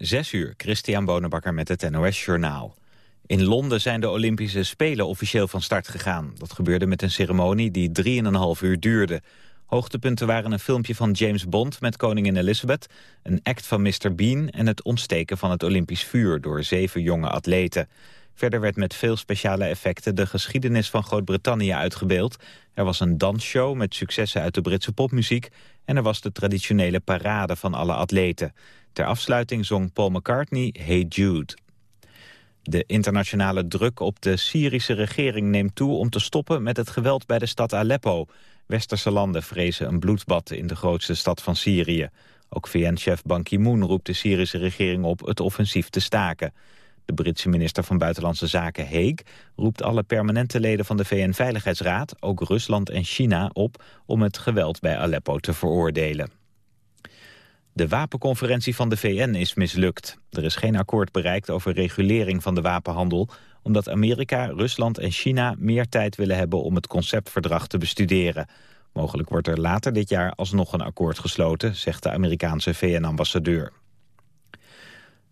Zes uur, Christian Bonenbakker met het NOS Journaal. In Londen zijn de Olympische Spelen officieel van start gegaan. Dat gebeurde met een ceremonie die 3,5 uur duurde. Hoogtepunten waren een filmpje van James Bond met koningin Elizabeth... een act van Mr. Bean en het ontsteken van het Olympisch vuur... door zeven jonge atleten. Verder werd met veel speciale effecten de geschiedenis van Groot-Brittannië uitgebeeld. Er was een dansshow met successen uit de Britse popmuziek... en er was de traditionele parade van alle atleten. Ter afsluiting zong Paul McCartney Hey Jude. De internationale druk op de Syrische regering neemt toe om te stoppen met het geweld bij de stad Aleppo. Westerse landen vrezen een bloedbad in de grootste stad van Syrië. Ook VN-chef Ban Ki-moon roept de Syrische regering op het offensief te staken. De Britse minister van Buitenlandse Zaken Haig roept alle permanente leden van de VN-veiligheidsraad, ook Rusland en China, op om het geweld bij Aleppo te veroordelen. De wapenconferentie van de VN is mislukt. Er is geen akkoord bereikt over regulering van de wapenhandel... omdat Amerika, Rusland en China meer tijd willen hebben om het conceptverdrag te bestuderen. Mogelijk wordt er later dit jaar alsnog een akkoord gesloten, zegt de Amerikaanse VN-ambassadeur.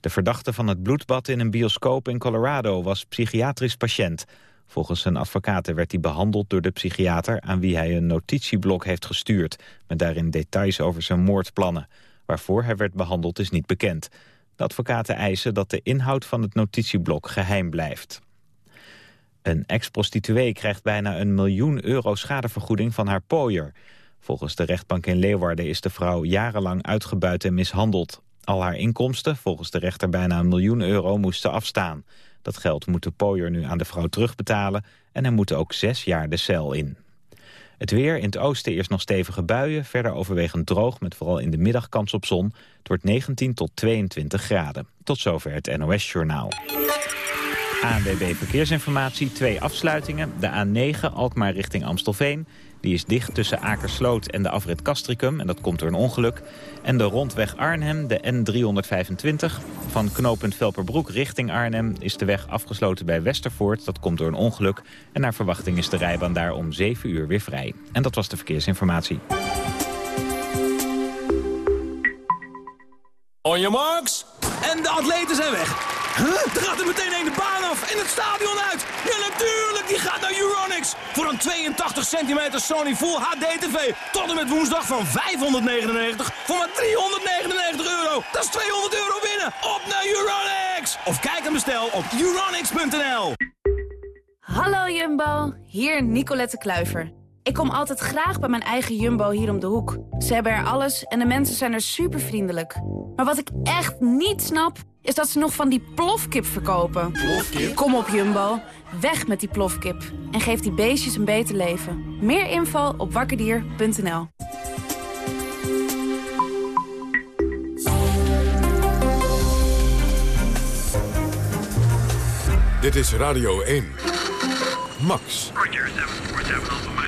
De verdachte van het bloedbad in een bioscoop in Colorado was psychiatrisch patiënt. Volgens zijn advocaten werd hij behandeld door de psychiater aan wie hij een notitieblok heeft gestuurd, met daarin details over zijn moordplannen. Waarvoor hij werd behandeld is niet bekend. De advocaten eisen dat de inhoud van het notitieblok geheim blijft. Een ex-prostituee krijgt bijna een miljoen euro schadevergoeding van haar pooier. Volgens de rechtbank in Leeuwarden is de vrouw jarenlang uitgebuit en mishandeld. Al haar inkomsten, volgens de rechter bijna een miljoen euro, moesten afstaan. Dat geld moet de pooier nu aan de vrouw terugbetalen... en hij moet ook zes jaar de cel in. Het weer, in het oosten eerst nog stevige buien, verder overwegend droog... met vooral in de middag kans op zon. Het wordt 19 tot 22 graden. Tot zover het NOS-journaal. ANWB Verkeersinformatie, twee afsluitingen. De A9 Alkmaar richting Amstelveen. Die is dicht tussen Akersloot en de afrit Castricum. En dat komt door een ongeluk. En de rondweg Arnhem, de N325. Van knooppunt Velperbroek richting Arnhem is de weg afgesloten bij Westervoort. Dat komt door een ongeluk. En naar verwachting is de rijbaan daar om 7 uur weer vrij. En dat was de verkeersinformatie. On your marks. En de atleten zijn weg. Huh? Er gaat er meteen een de baan af en het stadion uit. Ja, natuurlijk, die gaat naar Euronics. Voor een 82 centimeter Sony Full HD TV. Tot en met woensdag van 599 voor maar 399 euro. Dat is 200 euro winnen. Op naar Euronics. Of kijk en bestel op euronics.nl. Hallo Jumbo, hier Nicolette Kluiver. Ik kom altijd graag bij mijn eigen Jumbo hier om de hoek. Ze hebben er alles en de mensen zijn er super vriendelijk. Maar wat ik echt niet snap is dat ze nog van die plofkip verkopen. Plofkip? Kom op Jumbo, weg met die plofkip. En geef die beestjes een beter leven. Meer info op wakkerdier.nl Dit is Radio 1. Max. Roger, 747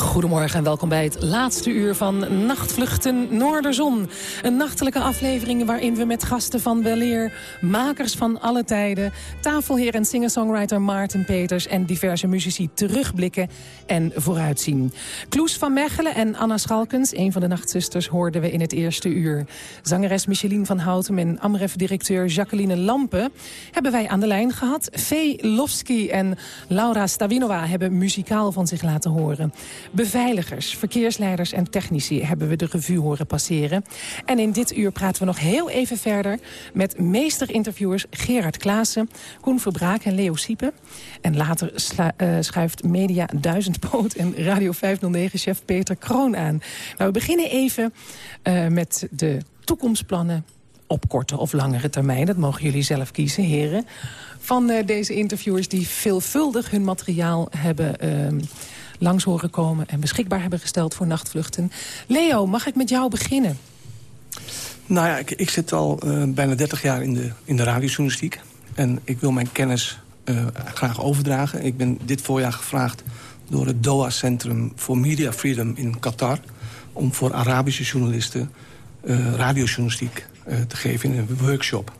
Goedemorgen en welkom bij het laatste uur van Nachtvluchten Noorderzon. Een nachtelijke aflevering waarin we met gasten van Beleer... makers van alle tijden, tafelheer en singer-songwriter Maarten Peters... en diverse muzici terugblikken en vooruitzien. Kloes van Mechelen en Anna Schalkens, een van de nachtzusters... hoorden we in het eerste uur. Zangeres Micheline van Houten en Amref-directeur Jacqueline Lampen... hebben wij aan de lijn gehad. Vee Lofsky en Laura Stavinova hebben muzikaal van zich laten horen. Beveiligers, verkeersleiders en technici hebben we de revue horen passeren. En in dit uur praten we nog heel even verder met meesterinterviewers Gerard Klaassen, Koen Verbraak en Leo Siepen. En later uh, schuift Media Duizendpoot en Radio 509-chef Peter Kroon aan. Nou, we beginnen even uh, met de toekomstplannen op korte of langere termijn. Dat mogen jullie zelf kiezen, heren. Van uh, deze interviewers die veelvuldig hun materiaal hebben ehm, langs horen komen... en beschikbaar hebben gesteld voor nachtvluchten. Leo, mag ik met jou beginnen? Nou ja, ik, ik zit al uh, bijna 30 jaar in de, in de radiojournalistiek. En ik wil mijn kennis uh, graag overdragen. Ik ben dit voorjaar gevraagd door het DOA Centrum voor Media Freedom in Qatar... om voor Arabische journalisten uh, radiojournalistiek te geven in een workshop.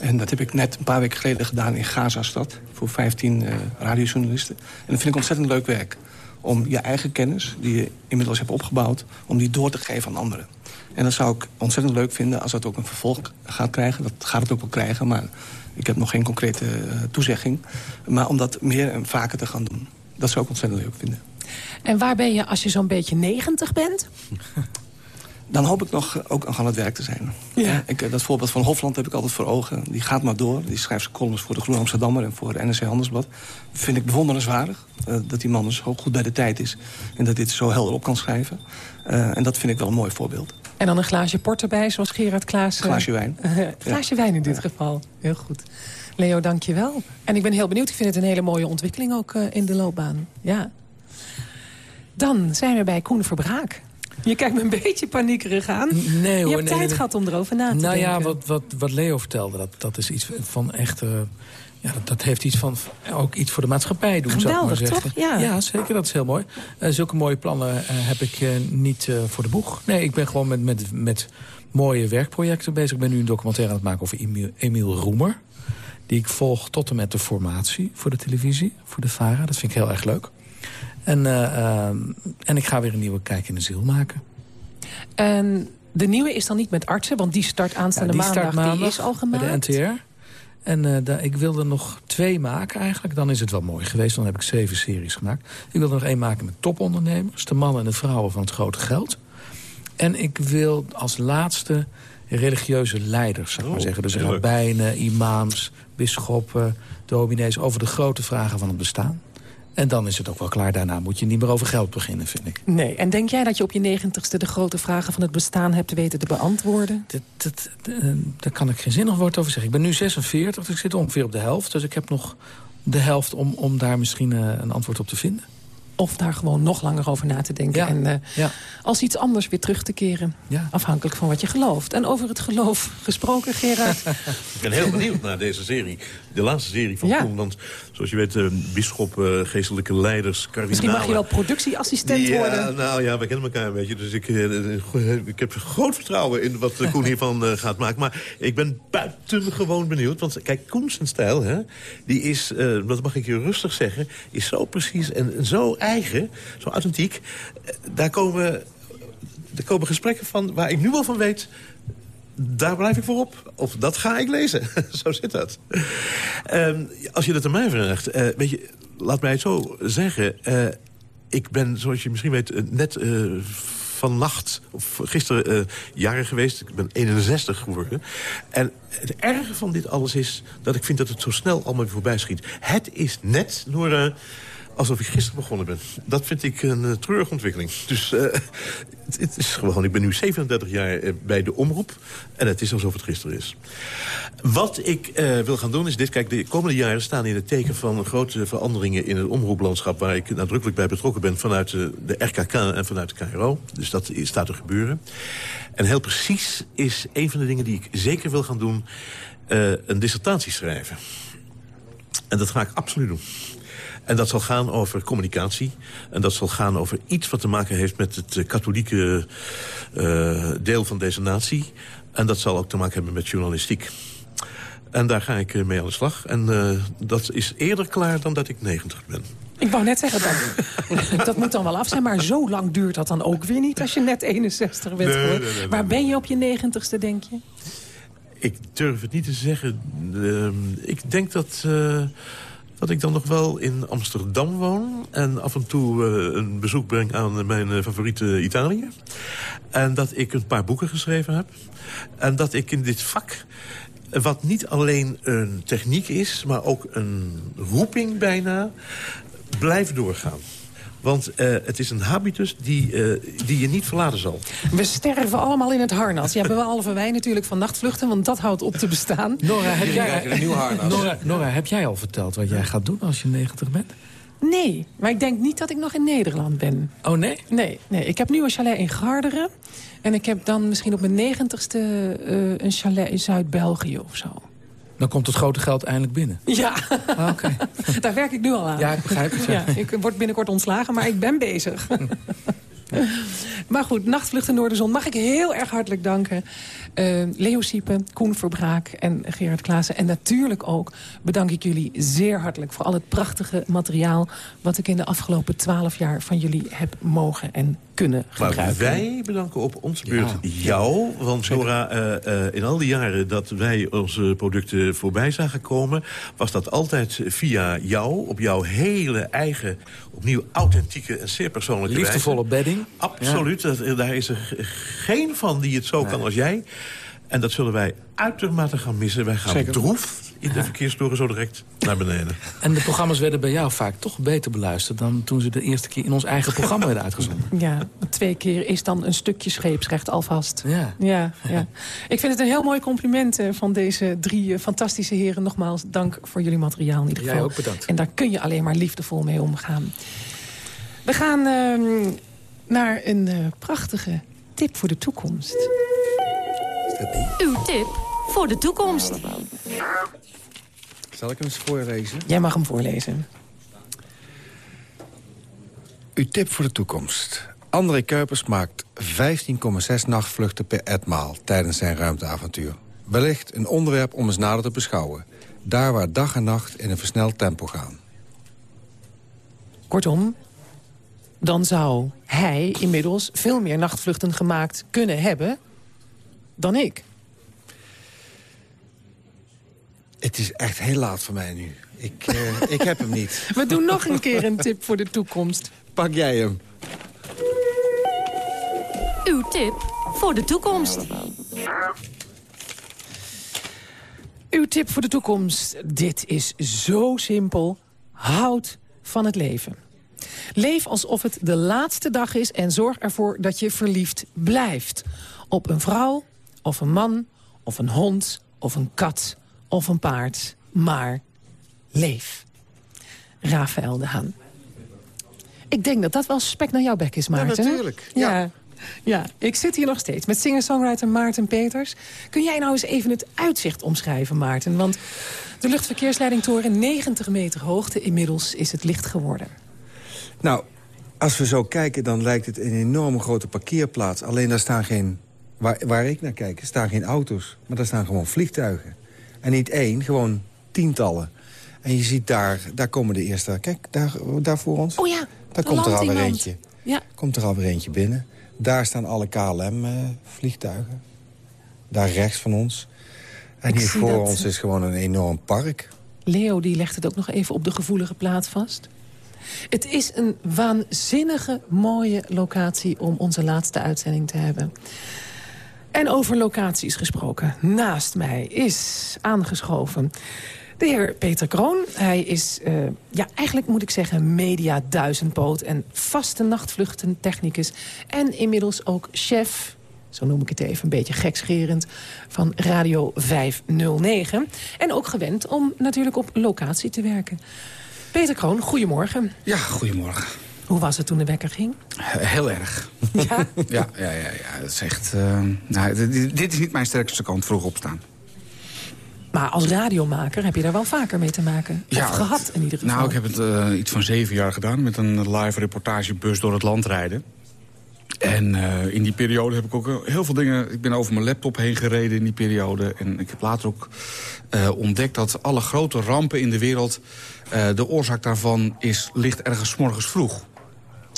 En dat heb ik net een paar weken geleden gedaan in Gazastad... voor 15 uh, radiojournalisten. En dat vind ik ontzettend leuk werk. Om je eigen kennis, die je inmiddels hebt opgebouwd... om die door te geven aan anderen. En dat zou ik ontzettend leuk vinden als dat ook een vervolg gaat krijgen. Dat gaat het ook wel krijgen, maar ik heb nog geen concrete uh, toezegging. Maar om dat meer en vaker te gaan doen. Dat zou ik ontzettend leuk vinden. En waar ben je als je zo'n beetje 90 bent? Dan hoop ik nog ook nog aan het werk te zijn. Ja. Ik, dat voorbeeld van Hofland heb ik altijd voor ogen. Die gaat maar door. Die schrijft columns voor de Groene Amsterdammer en voor NRC Handelsblad. Vind ik bewonderenswaardig. Uh, dat die man dus ook goed bij de tijd is. En dat dit zo helder op kan schrijven. Uh, en dat vind ik wel een mooi voorbeeld. En dan een glaasje port erbij, zoals Gerard Klaas. Een glaasje wijn. Een glaasje ja. wijn in dit ja. geval. Heel goed. Leo, dank je wel. En ik ben heel benieuwd. Ik vind het een hele mooie ontwikkeling ook uh, in de loopbaan. Ja. Dan zijn we bij Koen Verbraak. Je kijkt me een beetje paniekerig aan. Nee hoor. Je hebt nee, tijd nee. gehad om erover na te nou denken. ja, wat, wat, wat Leo vertelde, dat, dat is iets van echt... Uh, ja, dat, dat, heeft iets van, ook iets voor de maatschappij doen, Geweldig, zou ik maar zeggen. toch? Ja. ja, zeker. Dat is heel mooi. Uh, zulke mooie plannen uh, heb ik niet voor de boeg. Nee, ik ben gewoon met, met, met mooie werkprojecten bezig. Ik ben nu een documentaire aan het maken over Emiel, Emiel Roemer. Die ik volg tot en met de formatie voor de televisie, voor de VARA. Dat vind ik heel erg leuk. En, en ik ga weer een nieuwe Kijk in de Ziel maken. En de nieuwe is dan niet met artsen, want die start aanstaande ja, die maandag, start maandag die is al gemaakt. Bij de NTR. En uh, da, ik wilde nog twee maken eigenlijk. Dan is het wel mooi geweest. Dan heb ik zeven series gemaakt. Ik wilde nog één maken met topondernemers. De mannen en de vrouwen van het grote geld. En ik wil als laatste religieuze leiders, zou ik maar zeggen. Dus rabbijnen, imams, bisschoppen, dominees... over de grote vragen van het bestaan. En dan is het ook wel klaar. Daarna moet je niet meer over geld beginnen, vind ik. Nee. En denk jij dat je op je negentigste de grote vragen van het bestaan hebt weten te beantwoorden? Dat, dat, uh, daar kan ik geen zinnig woord over zeggen. Ik ben nu 46, dus ik zit ongeveer op de helft. Dus ik heb nog de helft om, om daar misschien uh, een antwoord op te vinden. Of daar gewoon nog langer over na te denken. Ja. En uh, ja. als iets anders weer terug te keren. Ja. Afhankelijk van wat je gelooft. En over het geloof gesproken, Gerard. ik ben heel benieuwd naar deze serie. De laatste serie van ja. Koen. Want zoals je weet, uh, bisschoppen, geestelijke leiders, kardinalen. Misschien mag je wel productieassistent ja, worden. Nou ja, we kennen elkaar een beetje. Dus ik, uh, ik heb groot vertrouwen in wat Koen hiervan gaat maken. Maar ik ben buitengewoon benieuwd. Want kijk, Koen zijn stijl, hè, die is, dat mag ik je rustig zeggen... is zo precies en zo eigen, zo authentiek. Daar komen, daar komen gesprekken van waar ik nu al van weet daar blijf ik voor op. Of dat ga ik lezen. zo zit dat. Um, als je dat aan mij vraagt... Uh, weet je, laat mij het zo zeggen. Uh, ik ben, zoals je misschien weet, net uh, vannacht... of gisteren jaren geweest. Ik ben 61 geworden. En het erge van dit alles is... dat ik vind dat het zo snel allemaal voorbij schiet. Het is net, Nora alsof ik gisteren begonnen ben. Dat vind ik een uh, treurige ontwikkeling. Dus uh, het, het, is gewoon, ik ben nu 37 jaar uh, bij de omroep. En het is alsof het gisteren is. Wat ik wil gaan doen is dit. Kijk, de komende jaren staan in het teken van grote veranderingen in het omroeplandschap... waar ik nadrukkelijk bij betrokken ben vanuit de, RKK en vanuit de KRO. Dus dat staat te gebeuren. En heel precies is een van de dingen die ik zeker wil gaan doen... een dissertatie schrijven. En dat ga ik absoluut doen. En dat zal gaan over communicatie. En dat zal gaan over iets wat te maken heeft met het katholieke uh, deel van deze natie. En dat zal ook te maken hebben met journalistiek. En daar ga ik mee aan de slag. En uh, dat is eerder klaar dan dat ik 90 ben. Ik wou net zeggen, dat, dat moet dan wel af zijn. Maar zo lang duurt dat dan ook weer niet als je net 61 bent. Nee, nee, nee, Waar ben je op je 90ste, denk je? Ik durf het niet te zeggen. Uh, ik denk dat... Uh, dat ik dan nog wel in Amsterdam woon... en af en toe uh, een bezoek breng aan mijn uh, favoriete Italië. En dat ik een paar boeken geschreven heb. En dat ik in dit vak, wat niet alleen een techniek is... maar ook een roeping bijna, blijf doorgaan. Want uh, het is een habitus die, uh, die je niet verlaten zal. We sterven allemaal in het harnas. Ja, behalve wij natuurlijk van nachtvluchten, want dat houdt op te bestaan. Nora, heb jij, een nieuw harnas. Nora, Nora, heb jij al verteld wat jij gaat doen als je 90 bent? Nee, maar ik denk niet dat ik nog in Nederland ben. Oh, nee? Nee, nee. ik heb nu een chalet in Garderen. En ik heb dan misschien op mijn negentigste uh, een chalet in Zuid-België of zo. Dan komt het grote geld eindelijk binnen. Ja, ah, okay. daar werk ik nu al aan. Ja, ik begrijp het. Ja, ik word binnenkort ontslagen, maar ik ben bezig. maar goed, Nachtvlucht in Noorderzon mag ik heel erg hartelijk danken. Uh, Leo Siepen, Koen Verbraak en Gerard Klaassen. En natuurlijk ook bedank ik jullie zeer hartelijk... voor al het prachtige materiaal... wat ik in de afgelopen twaalf jaar van jullie heb mogen en kunnen gebruiken. Maar wij bedanken op onze beurt jou. Want Nora, uh, uh, in al die jaren dat wij onze producten voorbij zagen komen... was dat altijd via jou, op jouw hele eigen, opnieuw authentieke en zeer persoonlijke Liefdevolle bedding. Absoluut. Dat, daar is er geen van die het zo kan als jij. En dat zullen wij uitermate gaan missen. Wij gaan Zeker. droef in de verkeerssporen zo direct naar beneden. En de programma's werden bij jou vaak toch beter beluisterd... dan toen ze de eerste keer in ons eigen programma werden uitgezonden. Ja, twee keer is dan een stukje scheepsrecht alvast. Ja. Ja, ja. Ik vind het een heel mooi compliment eh, van deze drie eh, fantastische heren. Nogmaals, dank voor jullie materiaal in ieder geval. Jij ook bedankt. En daar kun je alleen maar liefdevol mee omgaan. We gaan uh, naar een uh, prachtige tip voor de toekomst. Uw tip voor de toekomst. Zal ik hem eens voorlezen? Jij mag hem voorlezen. Uw tip voor de toekomst. André Kuipers maakt 15,6 nachtvluchten per etmaal tijdens zijn ruimteavontuur. Wellicht een onderwerp om eens nader te beschouwen. Daar waar dag en nacht in een versneld tempo gaan. Kortom, dan zou hij inmiddels veel meer nachtvluchten gemaakt kunnen hebben dan ik. Het is echt heel laat voor mij nu. Ik, uh, ik heb hem niet. We doen nog een keer een tip voor de toekomst. Pak jij hem. Uw tip voor de toekomst. Uw tip voor de toekomst. Dit is zo simpel. Houd van het leven. Leef alsof het de laatste dag is en zorg ervoor dat je verliefd blijft. Op een vrouw, of een man, of een hond, of een kat, of een paard. Maar leef. Rafael de Haan. Ik denk dat dat wel spek naar jouw bek is, Maarten. Ja, natuurlijk. Ja. ja. Ja, ik zit hier nog steeds met singer-songwriter Maarten Peters. Kun jij nou eens even het uitzicht omschrijven, Maarten? Want de luchtverkeersleidingtoren 90 meter hoogte... inmiddels is het licht geworden. Nou, als we zo kijken, dan lijkt het een enorme grote parkeerplaats. Alleen daar staan geen... Waar, waar ik naar kijk, staan geen auto's. Maar daar staan gewoon vliegtuigen. En niet één, gewoon tientallen. En je ziet daar, daar komen de eerste... Kijk, daar, daar voor ons. Oh ja, Daar komt er alweer eentje. Ja. Komt er alweer eentje binnen. Daar staan alle KLM-vliegtuigen. Daar rechts van ons. En Ik hier voor dat. ons is gewoon een enorm park. Leo die legt het ook nog even op de gevoelige plaats vast. Het is een waanzinnige mooie locatie om onze laatste uitzending te hebben. En over locaties gesproken. Naast mij is aangeschoven de heer Peter Kroon. Hij is, uh, ja, eigenlijk moet ik zeggen, media duizendpoot... en vaste nachtvluchtentechnicus. En inmiddels ook chef, zo noem ik het even een beetje gekscherend... van Radio 509. En ook gewend om natuurlijk op locatie te werken. Peter Kroon, goedemorgen. Ja, goedemorgen. Hoe was het toen de wekker ging? Heel erg. Ja? ja, ja, ja, ja. Dat is echt... Uh, nou, dit, is niet mijn sterkste kant, vroeg opstaan. Maar als radiomaker heb je daar wel vaker mee te maken. Of Ja, gehad in ieder geval. Nou, ik heb het uh, iets van zeven jaar gedaan... met een live reportagebus door het land rijden. En uh, in die periode heb ik ook heel veel dingen... Ik ben over mijn laptop heen gereden in die periode. En ik heb later ook uh, ontdekt dat alle grote rampen in de wereld... Uh, de oorzaak daarvan is, ligt ergens morgens vroeg.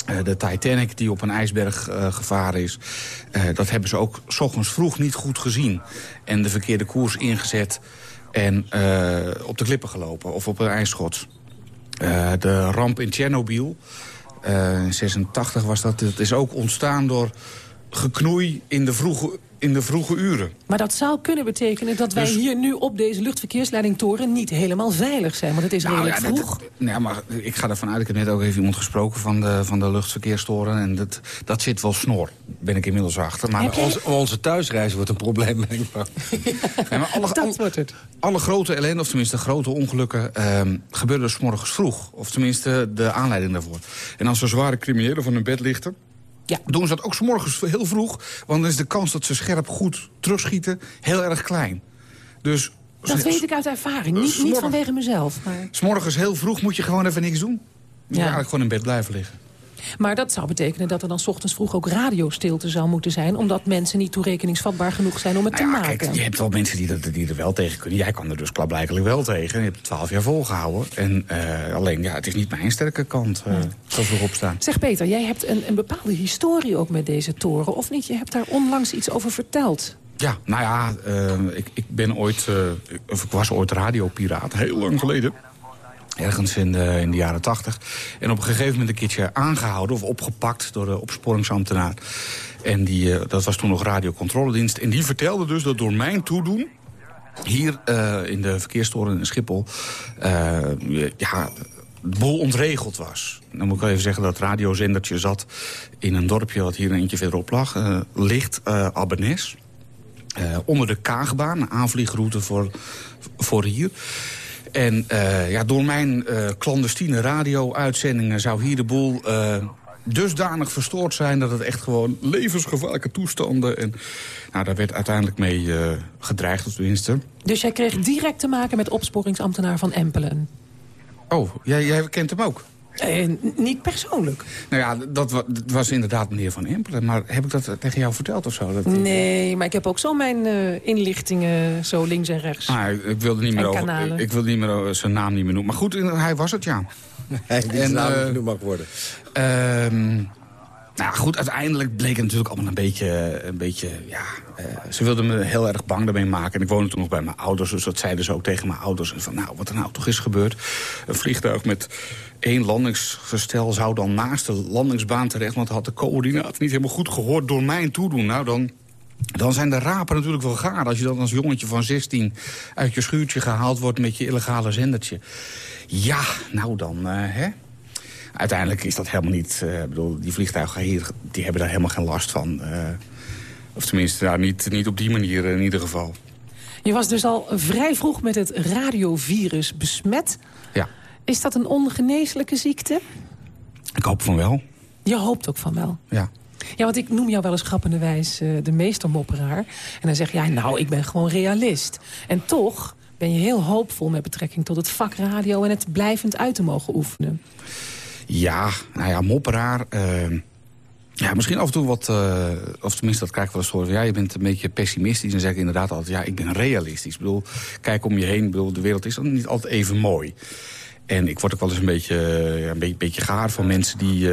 Uh, de Titanic die op een ijsberg uh, gevaren is... Uh, dat hebben ze ook 's ochtends vroeg niet goed gezien. En de verkeerde koers ingezet en op de klippen gelopen. Of op een ijsschots. de ramp in Tsjernobyl, in 86 was dat... dat is ook ontstaan door geknoei in de vroege, in de vroege uren. Maar dat zou kunnen betekenen dat wij Dus- hier nu op deze luchtverkeersleidingtoren niet helemaal veilig zijn. Want het is redelijk Nou ja, vroeg. dat- nee, maar ik ga ervan uit, ik heb net ook even iemand gesproken van de, van de luchtverkeerstoren. En dat, dat zit wel snor, ben ik inmiddels achter. Maar jij- Onze, onze thuisreis wordt een probleem, denk ik. maar. Alle, Dat wordt het. alle grote ellende, of tenminste grote ongelukken... ehm gebeuren dus 's morgens vroeg. Of tenminste de aanleiding daarvoor. En als er zware criminelen van hun bed lichten... Ja. doen ze dat ook 's morgens heel vroeg. Want dan is de kans dat ze scherp goed terugschieten heel erg klein. Dus... Dat weet ik uit ervaring. Niet, niet vanwege mezelf. Maar... S morgens heel vroeg moet je gewoon even niks doen. Je Ja. eigenlijk gewoon in bed blijven liggen. Maar dat zou betekenen dat er dan 's ochtends vroeg ook radiostilte zou moeten zijn... omdat mensen niet toerekeningsvatbaar genoeg zijn om het Nou te ja, maken. kijk, je hebt wel mensen die, dat, die er wel tegen kunnen. Jij kan er dus klaarblijkelijk wel tegen. Je hebt het twaalf jaar volgehouden. En eh, alleen, ja, het is niet mijn sterke kant, eh zo vroeg opstaan. Zeg Peter, jij hebt een, een bepaalde historie ook met deze toren, of niet? Je hebt daar onlangs iets over verteld. Ja, nou ja, eh, ik, ik ben ooit, of ik was ooit radiopiraat, heel lang geleden. Ergens in de, jaren tachtig. En op een gegeven moment een keertje aangehouden of opgepakt door de opsporingsambtenaar. En die, eh, dat was toen nog radiocontroledienst. En die vertelde dus dat door mijn toedoen hier eh, in de verkeerstoren in Schiphol... eh, ja, de boel ontregeld was. Dan moet ik wel even zeggen dat radiozendertje zat in een dorpje... wat hier een eentje verderop lag, eh, ligt onder de Kaagbaan, aanvliegroute voor, voor hier. En uh, ja, door mijn uh, clandestine radio-uitzendingen zou hier de boel uh, dusdanig verstoord zijn... dat het echt gewoon levensgevaarlijke toestanden... en nou, daar werd uiteindelijk mee gedreigd, tenminste. Dus jij kreeg direct te maken met opsporingsambtenaar van Empelen? Oh, jij, jij kent hem ook? Eh, niet persoonlijk. Nou ja, dat was, dat was, inderdaad meneer Van Empelen. Maar heb ik dat tegen jou verteld of zo? Dat nee, maar ik heb ook zo mijn uh, inlichtingen zo links en rechts. Ah, ik, ik wilde niet meer over, ik, ik wilde niet meer over, zijn naam niet meer noemen. Maar goed, hij was het, ja. Hij die zijn naam uh, niet mag worden. Uh, nou goed, uiteindelijk bleek het natuurlijk allemaal een beetje... Een beetje ja, uh, ze wilden me heel erg bang daarmee maken. En ik woonde toen nog bij mijn ouders, dus dat zeiden ze ook tegen mijn ouders. En van, nou, wat er nou toch is gebeurd. Een vliegtuig met één landingsgestel zou dan naast de landingsbaan terecht... want had de coördinaten niet helemaal goed gehoord door mijn toedoen. Nou, dan... Dan zijn de rapen natuurlijk wel gaar. Als je dan als jongetje van 16 uit je schuurtje gehaald wordt met je illegale zendertje. Ja, nou dan, uh, hè? Uiteindelijk is dat helemaal niet... Uh, bedoel, die vliegtuigen hier, die hebben daar helemaal geen last van. Uh, of tenminste, nou, niet, niet op die manier in ieder geval. Je was dus al vrij vroeg met het radiovirus besmet. Ja. Is dat een ongeneeslijke ziekte? Ik hoop van wel. Je hoopt ook van wel? Ja. Ja, want ik noem jou wel eens grappenderwijs uh, de meestermopperaar. En dan zeg jij, nou, ik ben gewoon realist. En toch ben je heel hoopvol met betrekking tot het vak radio... en het blijvend uit te mogen oefenen. Ja, nou ja, mopperaar... Uh, ja, misschien af en toe wat... Uh, of tenminste, dat krijg ik wel eens horen. Ja, je bent een beetje pessimistisch. En zeg ik inderdaad altijd, ja, ik ben realistisch. Ik bedoel, kijk om je heen. Ik bedoel, de wereld is dan niet altijd even mooi. En ik word ook wel eens een beetje, ja, een beetje, gaar van mensen die...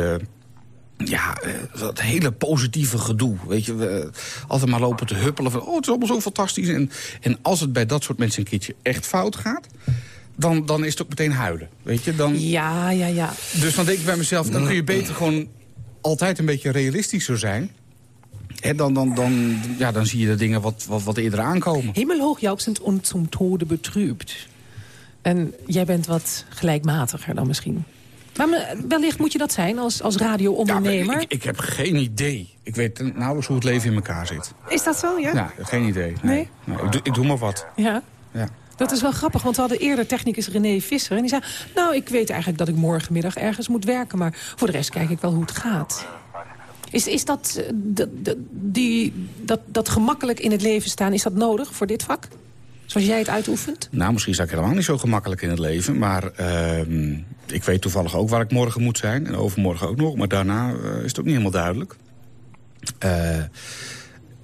Ja, dat hele positieve gedoe. Weet je, we altijd maar lopen te huppelen van... oh, het is allemaal zo fantastisch. En, en als het bij dat soort mensen een keertje echt fout gaat... Dan, dan is het ook meteen huilen, weet je? Dan... Ja, ja, ja. Dus dan denk ik bij mezelf, dan kun je beter gewoon altijd een beetje realistischer zijn. En dan, dan, dan, ja, dan zie je de dingen wat, wat, wat eerder aankomen. Himmelhoog jauchzend und zum Tode betrübt. En jij bent wat gelijkmatiger dan misschien. Maar wellicht moet je dat zijn als, als radio-ondernemer. Ja, ik, ik, heb geen idee. Ik weet nauwelijks hoe het leven in elkaar zit. Is dat zo, ja? Ja, geen idee. Nee? nee? nee ik, doe, ik doe maar wat. Ja? Ja. Dat is wel grappig, want we hadden eerder technicus René Visser. En die zei, nou, ik weet eigenlijk dat ik morgenmiddag ergens moet werken... maar voor de rest kijk ik wel hoe het gaat. Is, is dat, dat, die, dat, dat gemakkelijk in het leven staan, is dat nodig voor dit vak? Zoals jij het uitoefent? Nou, misschien sta ik helemaal niet zo gemakkelijk in het leven. Maar uh, ik weet toevallig ook waar ik morgen moet zijn. En overmorgen ook nog. Maar daarna uh, is het ook niet helemaal duidelijk. Uh,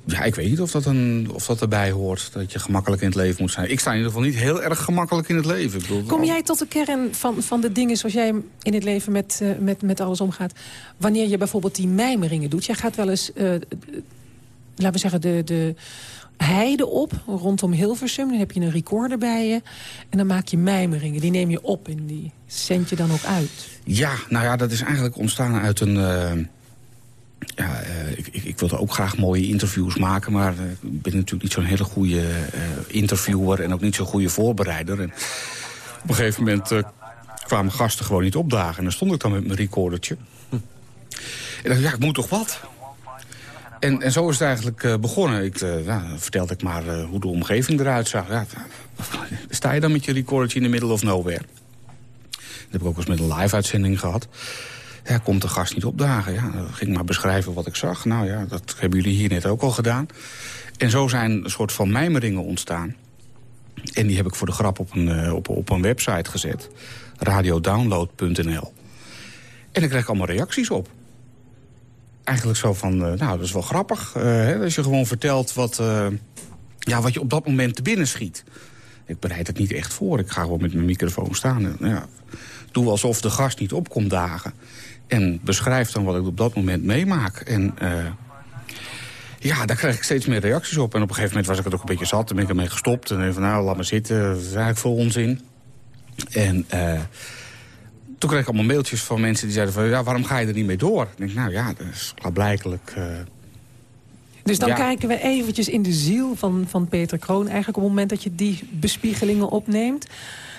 ja, ik weet niet of dat, een, of dat erbij hoort. Dat je gemakkelijk in het leven moet zijn. Ik sta in ieder geval niet heel erg gemakkelijk in het leven. Ik bedoel, Kom jij tot de kern van, van de dingen zoals jij in het leven met, uh, met, met alles omgaat? Wanneer je bijvoorbeeld die mijmeringen doet. Jij gaat wel eens, uh, laten we zeggen, de... de heide op, rondom Hilversum. Dan heb je een recorder bij je. En dan maak je mijmeringen. Die neem je op en die zend je dan ook uit. Ja, nou ja, dat is eigenlijk ontstaan uit een... Ja, uh, ik, ik, wilde ook graag mooie interviews maken... maar uh, ik ben natuurlijk niet zo'n hele goede interviewer... en ook niet zo'n goede voorbereider. En op een gegeven moment kwamen gasten gewoon niet opdagen. En dan stond ik dan met mijn recordertje. En dacht ja, ik moet toch wat? En, en zo is het eigenlijk begonnen. Ik, uh, vertelde ik maar hoe de omgeving eruit zag. Ja, sta je dan met je recordertje in the middle of nowhere? Dat heb ik ook eens met een live-uitzending gehad. Ja, komt de gast niet opdagen. Ja, dan ging ik maar beschrijven wat ik zag. Nou ja, dat hebben jullie hier net ook al gedaan. En zo zijn een soort van mijmeringen ontstaan. En die heb ik voor de grap op een, op, op een website gezet. radiodownload.nl En ik kreeg allemaal reacties op. eigenlijk zo van, nou, dat is wel grappig. hè, als je gewoon vertelt wat, ja, wat je op dat moment te binnen schiet. Ik bereid het niet echt voor. Ik ga gewoon met mijn microfoon staan. En, ja, doe alsof de gast niet opkomt dagen. En beschrijf dan wat ik op dat moment meemaak. En ja, daar krijg ik steeds meer reacties op. En op een gegeven moment was ik het ook een beetje zat. Toen ben ik ermee gestopt. En van nou, laat maar zitten. Dat is eigenlijk veel onzin. En uh, toen kreeg ik allemaal mailtjes van mensen die zeiden van... ja, waarom ga je er niet mee door? Ik denk, nou ja, dat is blijkelijk... Uh, dus dan kijken we eventjes in de ziel van, van Peter Kroon... eigenlijk op het moment dat je die bespiegelingen opneemt.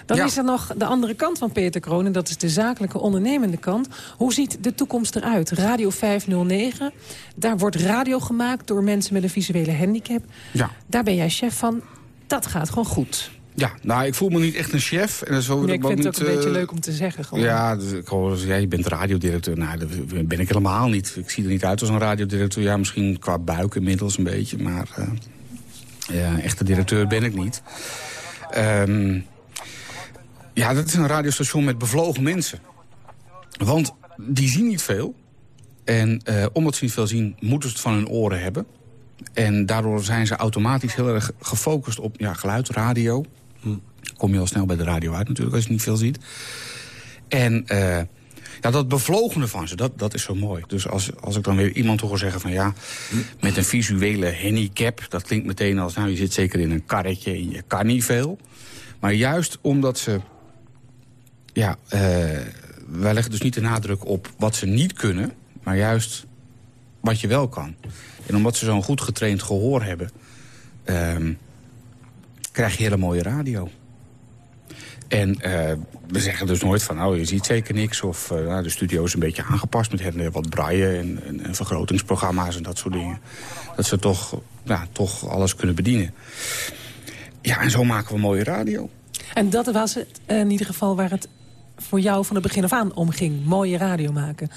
Dan is er nog de andere kant van Peter Kroon... en dat is de zakelijke ondernemende kant. Hoe ziet de toekomst eruit? Radio 509, daar wordt radio gemaakt door mensen met een visuele handicap. Ja. Daar ben jij chef van. Dat gaat gewoon goed. Ja, nou, ik voel me niet echt een chef. En zo nee, ik vind het ook een beetje leuk om te zeggen. Gewoon. Ja, dus ik hoor, ja, je bent radiodirecteur. Nou, dat ben ik helemaal niet. Ik zie er niet uit als een radiodirecteur. Ja, misschien qua buik inmiddels een beetje. Maar uh, ja, echte directeur ben ik niet. Um, ja, dat is een radiostation met bevlogen mensen. Want die zien niet veel. En uh, omdat ze niet veel zien, moeten ze het van hun oren hebben. En daardoor zijn ze automatisch heel erg gefocust op ja, geluid, radio. Hm. Kom je al snel bij de radio uit natuurlijk als je niet veel ziet. En uh, ja, dat bevlogene van ze, dat, dat is zo mooi. Dus als, als ik dan weer iemand hoor zeggen van ja, met een visuele handicap... dat klinkt meteen als, nou je zit zeker in een karretje en je kan niet veel. Maar juist omdat ze ja, uh, wij leggen dus niet de nadruk op wat ze niet kunnen... maar juist wat je wel kan. En omdat ze zo'n goed getraind gehoor hebben... Uh, krijg je hele mooie radio. En uh, we zeggen dus nooit van, nou, je ziet zeker niks. Of uh, nou, de studio is een beetje aangepast met wat braille en, en, en, vergrotingsprogramma's en dat soort dingen. Dat ze toch, ja, toch alles kunnen bedienen. Ja, en zo maken we mooie radio. En dat was het in ieder geval waar het voor jou van het begin af aan omging. Mooie radio maken.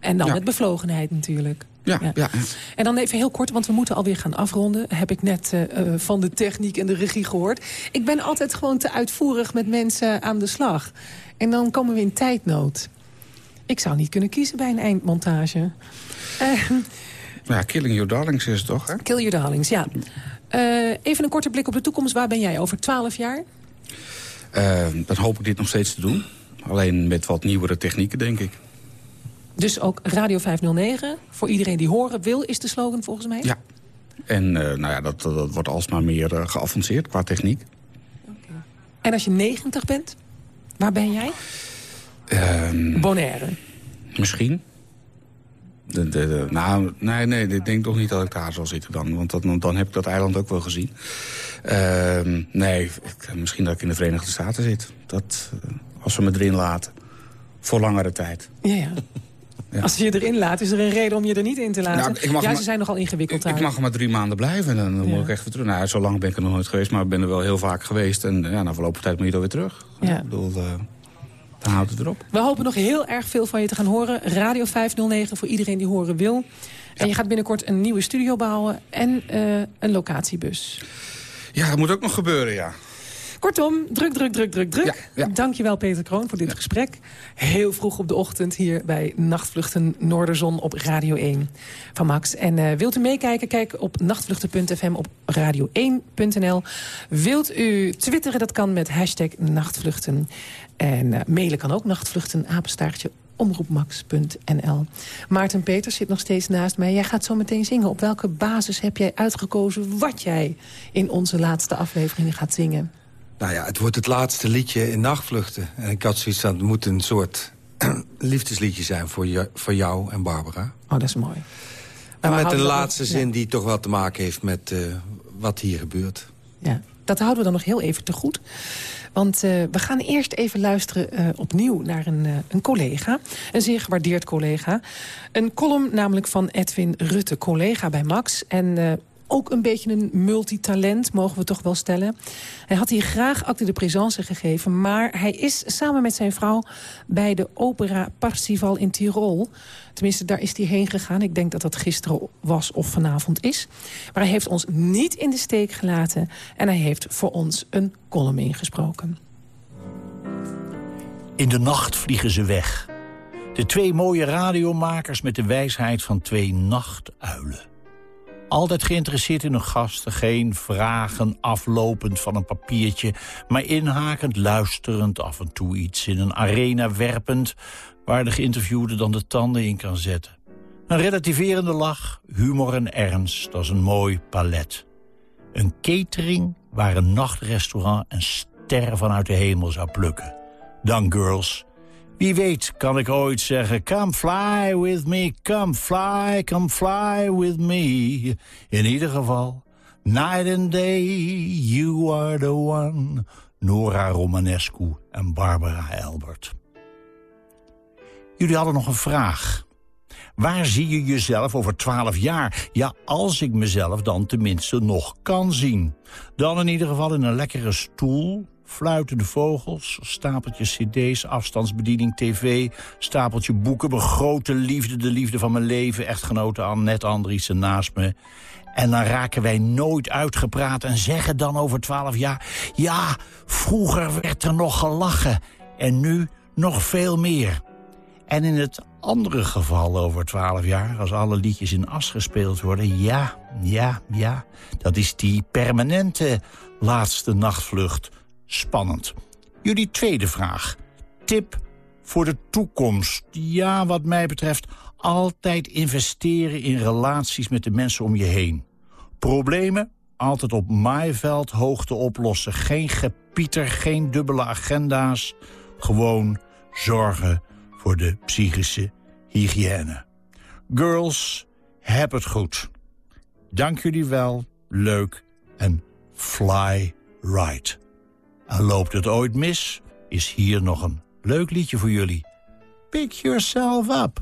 En dan met bevlogenheid natuurlijk. Ja, ja. ja, En dan even heel kort, want we moeten alweer gaan afronden. Heb ik net uh, van de techniek en de regie gehoord. Ik ben altijd gewoon te uitvoerig met mensen aan de slag. En dan komen we in tijdnood. Ik zou niet kunnen kiezen bij een eindmontage. Uh, ja, Killing Your Darlings is het toch, hè? Kill Your Darlings, ja. Uh, even een korte blik op de toekomst. Waar ben jij over twaalf jaar? dan hoop ik dit nog steeds te doen. Alleen met wat nieuwere technieken, denk ik. Dus ook Radio 509, voor iedereen die horen wil, is de slogan volgens mij? Ja. En uh, nou ja, dat, dat wordt alsmaar meer uh, geavanceerd qua techniek. Okay. En als je 90 bent, waar ben jij? Um, Bonaire. Misschien. De, de, de, nou, nee, nee, ik denk toch niet dat ik daar zal zitten dan. Want dat, dan heb ik dat eiland ook wel gezien. Uh, nee, ik, misschien dat ik in de Verenigde Staten zit. Dat, uh, als we me erin laten. Voor langere tijd. Ja, ja. ja. Als je je erin laat, is er een reden om je er niet in te laten. Nou, ja, ze zijn nogal ingewikkeld ik, ik, mag maar drie maanden blijven en dan, dan ja. moet ik echt weer terug. Nou, zo lang ben ik er nog nooit geweest, maar ik ben er wel heel vaak geweest. En ja, na verloop van tijd moet je er weer terug. Ja. Ik bedoel, uh, dan houdt het erop. We hopen nog heel erg veel van je te gaan horen. Radio 509 voor iedereen die horen wil. En je gaat binnenkort een nieuwe studio bouwen en uh, een locatiebus. Ja, dat moet ook nog gebeuren, ja. Kortom, druk, druk, druk, druk, druk. Ja, ja. Dankjewel Peter Kroon voor dit ja. gesprek. Heel vroeg op de ochtend hier bij Nachtvluchten Noorderzon op Radio 1 van Max. En uh, wilt u meekijken, kijk op nachtvluchten.fm op radio1.nl. Wilt u twitteren, dat kan met hashtag nachtvluchten. En uh, mailen kan ook nachtvluchten, apenstaartje omroepmax.nl. Maarten Peters zit nog steeds naast mij. Jij gaat zo meteen zingen. Op welke basis heb jij uitgekozen wat jij in onze laatste aflevering gaat zingen? Nou ja, het wordt het laatste liedje in Nachtvluchten. En ik had zoiets het moet een soort liefdesliedje zijn voor, je, voor jou en Barbara. Oh, dat is mooi. Maar met een laatste zin ja. die toch wel te maken heeft met uh, wat hier gebeurt. Ja, dat houden we dan nog heel even te goed. Want uh, we gaan eerst even luisteren uh, opnieuw naar een, uh, een collega. Een zeer gewaardeerd collega. Een column namelijk van Edwin Rutte, collega bij Max. En ook een beetje een multitalent, mogen we toch wel stellen. Hij had hier graag acte de présence gegeven... maar hij is samen met zijn vrouw bij de opera Parsifal in Tirol. Tenminste, daar is hij heen gegaan. Ik denk dat dat gisteren was of vanavond is. Maar hij heeft ons niet in de steek gelaten... en hij heeft voor ons een column ingesproken. In de nacht vliegen ze weg. De twee mooie radiomakers met de wijsheid van twee nachtuilen. Altijd geïnteresseerd in hun gasten, geen vragen aflopend van een papiertje... maar inhakend, luisterend, af en toe iets in een arena werpend... waar de geïnterviewde dan de tanden in kan zetten. Een relativerende lach, humor en ernst, dat is een mooi palet. Een catering waar een nachtrestaurant een ster vanuit de hemel zou plukken. Dan girls. Wie weet kan ik ooit zeggen... Come fly with me, come fly, come fly with me. In ieder geval, night and day, you are the one. Nora Romanescu en Barbara Elbert. Jullie hadden nog een vraag. Waar zie je jezelf over twaalf jaar? Ja, als ik mezelf dan tenminste nog kan zien. Dan in ieder geval in een lekkere stoel, fluitende vogels, stapeltje cd's, afstandsbediening, tv... stapeltje boeken, mijn grote liefde, de liefde van mijn leven... echtgenote Annette Andriessen naast me. En dan raken wij nooit uitgepraat en zeggen dan over twaalf jaar... ja, vroeger werd er nog gelachen en nu nog veel meer. En in het andere geval over twaalf jaar, als alle liedjes in as gespeeld worden... ja, ja, ja, dat is die permanente laatste nachtvlucht spannend. Jullie tweede vraag. Tip voor de toekomst. Ja, wat mij betreft altijd investeren in relaties met de mensen om je heen. Problemen altijd op maaiveld hoogte oplossen. Geen gepieter, geen dubbele agenda's. Gewoon zorgen voor de psychische hygiëne. Girls, heb het goed. Dank jullie wel, leuk en fly right. En loopt het ooit mis, is hier nog een leuk liedje voor jullie. Pick yourself up.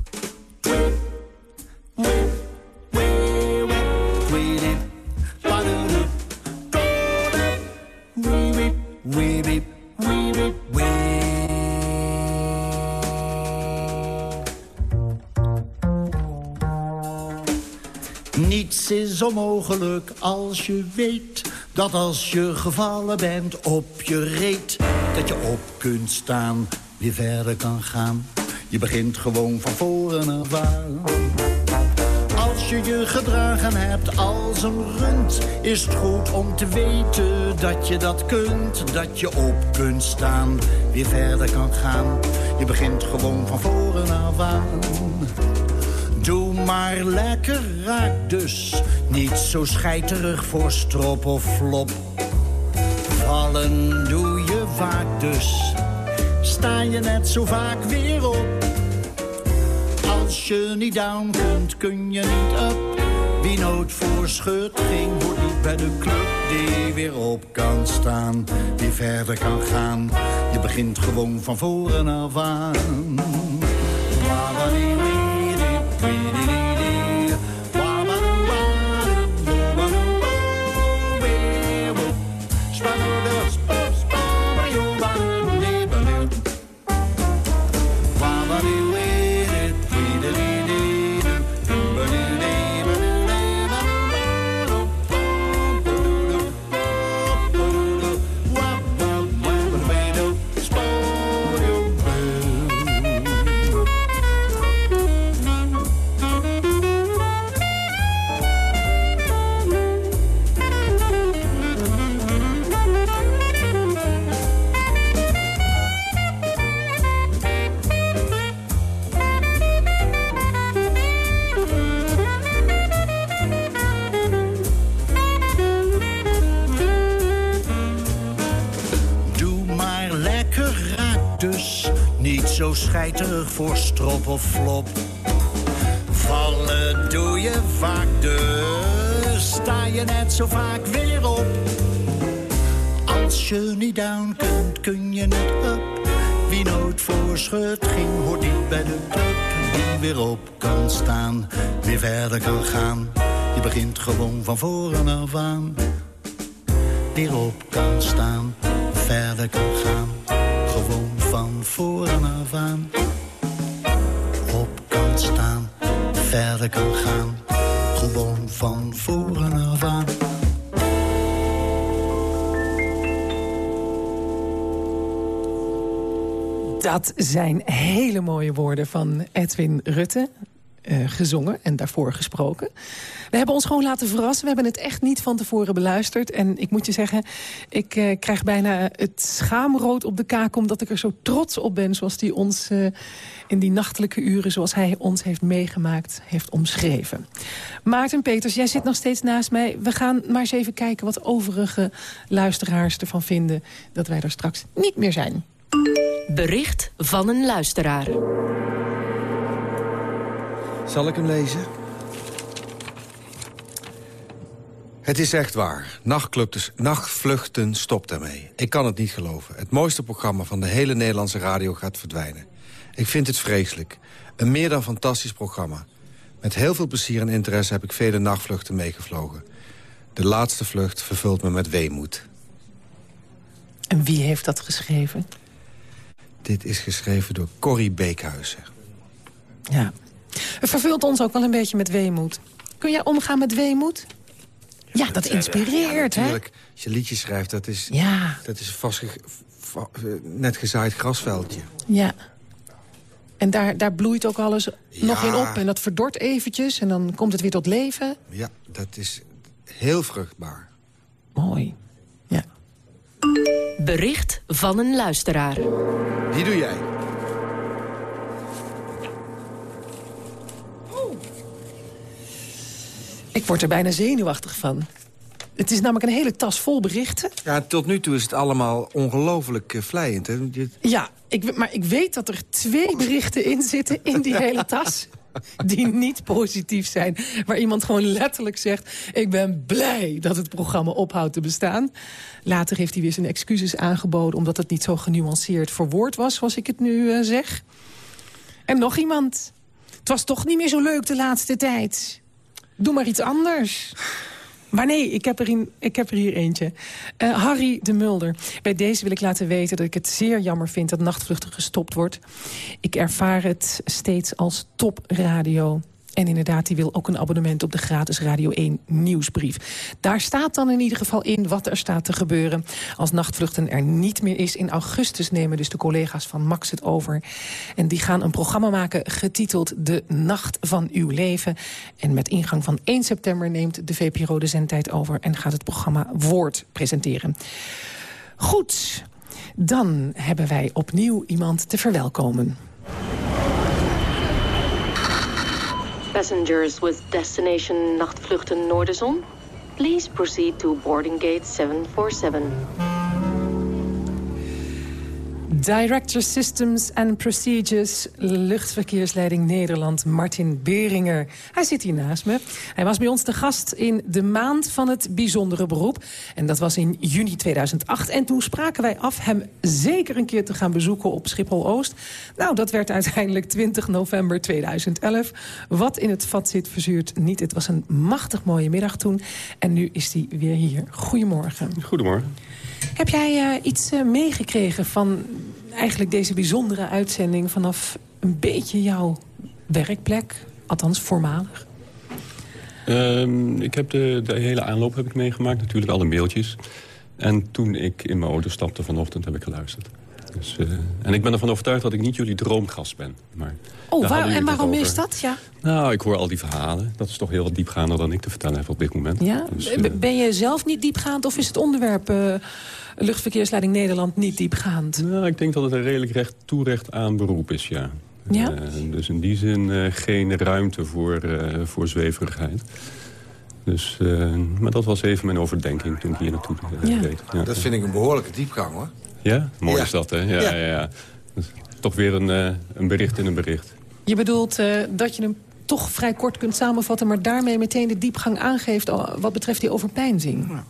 Niets is onmogelijk als je weet dat als je gevallen bent op je reet... dat je op kunt staan, weer verder kan gaan. Je begint gewoon van voren af aan. Als je je gedragen hebt als een rund... is het goed om te weten dat je dat kunt. Dat je op kunt staan, weer verder kan gaan. Je begint gewoon van voren af aan. Doe maar lekker raak dus. Niet zo scheiterig voor strop of flop. Vallen doe je vaak dus. Sta je net zo vaak weer op. Als je niet down kunt, kun je niet up. Wie nooit voor ging, wordt niet bij de club die weer op kan staan. Die verder kan gaan. Je begint gewoon van voren af aan. Voor strop of flop. Vallen doe je vaak, dus sta je net zo vaak weer op. Als je niet down kunt, kun je niet up. Wie nooit voor ging, hoort niet bij de club. Die weer op kan staan, weer verder kan gaan. Je begint gewoon van voren af aan. Weer op kan staan, verder kan gaan gewoon van voren af aan. Kan gaan. Gewoon van voren af aan. Dat zijn hele mooie woorden van Edwin Rutte. Uh, gezongen en daarvoor gesproken. We hebben ons gewoon laten verrassen. We hebben het echt niet van tevoren beluisterd. En ik moet je zeggen, ik uh, krijg bijna het schaamrood op de kaak... omdat ik er zo trots op ben zoals hij ons uh, in die nachtelijke uren... zoals hij ons heeft meegemaakt, heeft omschreven. Maarten Peters, jij zit nog steeds naast mij. We gaan maar eens even kijken wat overige luisteraars ervan vinden... dat wij er straks niet meer zijn. Bericht van een luisteraar. Zal ik hem lezen? Het is echt waar. Nachtclubs, nachtvluchten stopt ermee. Ik kan het niet geloven. Het mooiste programma van de hele Nederlandse radio gaat verdwijnen. Ik vind het vreselijk. Een meer dan fantastisch programma. Met heel veel plezier en interesse heb ik vele nachtvluchten meegevlogen. De laatste vlucht vervult me met weemoed. En wie heeft dat geschreven? Dit is geschreven door Corrie Beekhuizen. Ja. Het vervult ons ook wel een beetje met weemoed. Kun jij omgaan met weemoed? Ja, dat inspireert, ja, natuurlijk. Als je liedjes schrijft, dat is, ja. dat is vast net gezaaid grasveldje. Ja. En daar, daar bloeit ook alles nog in op. En dat verdort eventjes en dan komt het weer tot leven. Ja, dat is heel vruchtbaar. Mooi. Ja. Bericht van een luisteraar. Die doe jij. Ik word er bijna zenuwachtig van. Het is namelijk een hele tas vol berichten. Ja, tot nu toe is het allemaal ongelooflijk uh, vlijend. Hè? Ja, ik, maar ik weet dat er twee berichten in zitten in die hele tas die niet positief zijn. Waar iemand gewoon letterlijk zegt... ik ben blij dat het programma ophoudt te bestaan. Later heeft hij weer zijn excuses aangeboden... omdat het niet zo genuanceerd verwoord was, zoals ik het nu uh, zeg. En nog iemand. Het was toch niet meer zo leuk de laatste tijd. Doe maar iets anders. Maar nee, ik heb er, ik heb er hier eentje. Uh, Harry de Mulder. Bij deze wil ik laten weten dat ik het zeer jammer vind... dat nachtvluchten gestopt wordt. Ik ervaar het steeds als topradio. En inderdaad, die wil ook een abonnement op de gratis Radio 1 nieuwsbrief. Daar staat dan in ieder geval in wat er staat te gebeuren. Als nachtvluchten er niet meer is in augustus nemen dus de collega's van Max het over. En die gaan een programma maken getiteld De Nacht van Uw Leven. En met ingang van 1 september neemt de VPRO de zendtijd over... en gaat het programma Woord presenteren. Goed, dan hebben wij opnieuw iemand te verwelkomen. Passengers with destination Nachtvluchten Noorderzon, please proceed to boarding gate 747. Director Systems and Procedures, luchtverkeersleiding Nederland, Martin Beringer. Hij zit hier naast me. Hij was bij ons de gast in de maand van het bijzondere beroep. En dat was in juni 2008. En toen spraken wij af hem zeker een keer te gaan bezoeken op Schiphol-Oost. Nou, dat werd uiteindelijk 20 november 2011. Wat in het vat zit, verzuurt niet. Het was een machtig mooie middag toen. En nu is hij weer hier. Goedemorgen. Goedemorgen. Heb jij uh, iets uh, meegekregen van eigenlijk deze bijzondere uitzending... vanaf een beetje jouw werkplek, althans voormalig? Um, ik heb de, de, hele aanloop heb ik meegemaakt, natuurlijk alle mailtjes. En toen ik in mijn auto stapte vanochtend heb ik geluisterd. Dus, uh, en ik ben ervan overtuigd dat ik niet jullie droomgast ben. Maar oh, waar, en waarom is dat? Ja. Nou, ik hoor al die verhalen. Dat is toch heel wat diepgaander dan ik te vertellen heb op dit moment. Ja? Dus, uh, ben je zelf niet diepgaand of is het onderwerp... Uh, luchtverkeersleiding Nederland niet diepgaand? Nou, ik denk dat het een redelijk recht toerecht aan beroep is, ja. ja? dus in die zin geen ruimte voor, voor zweverigheid. Dus, maar dat was even mijn overdenking toen ik hier naartoe ja. reed. Ja. Dat vind ik een behoorlijke diepgang, hoor. Ja? Mooi ja. is dat, hè? Ja, ja. ja, ja. Toch weer een, uh, een bericht in een bericht. Je bedoelt uh, dat je hem toch vrij kort kunt samenvatten... maar daarmee meteen de diepgang aangeeft wat betreft die overpeinzing. Ja.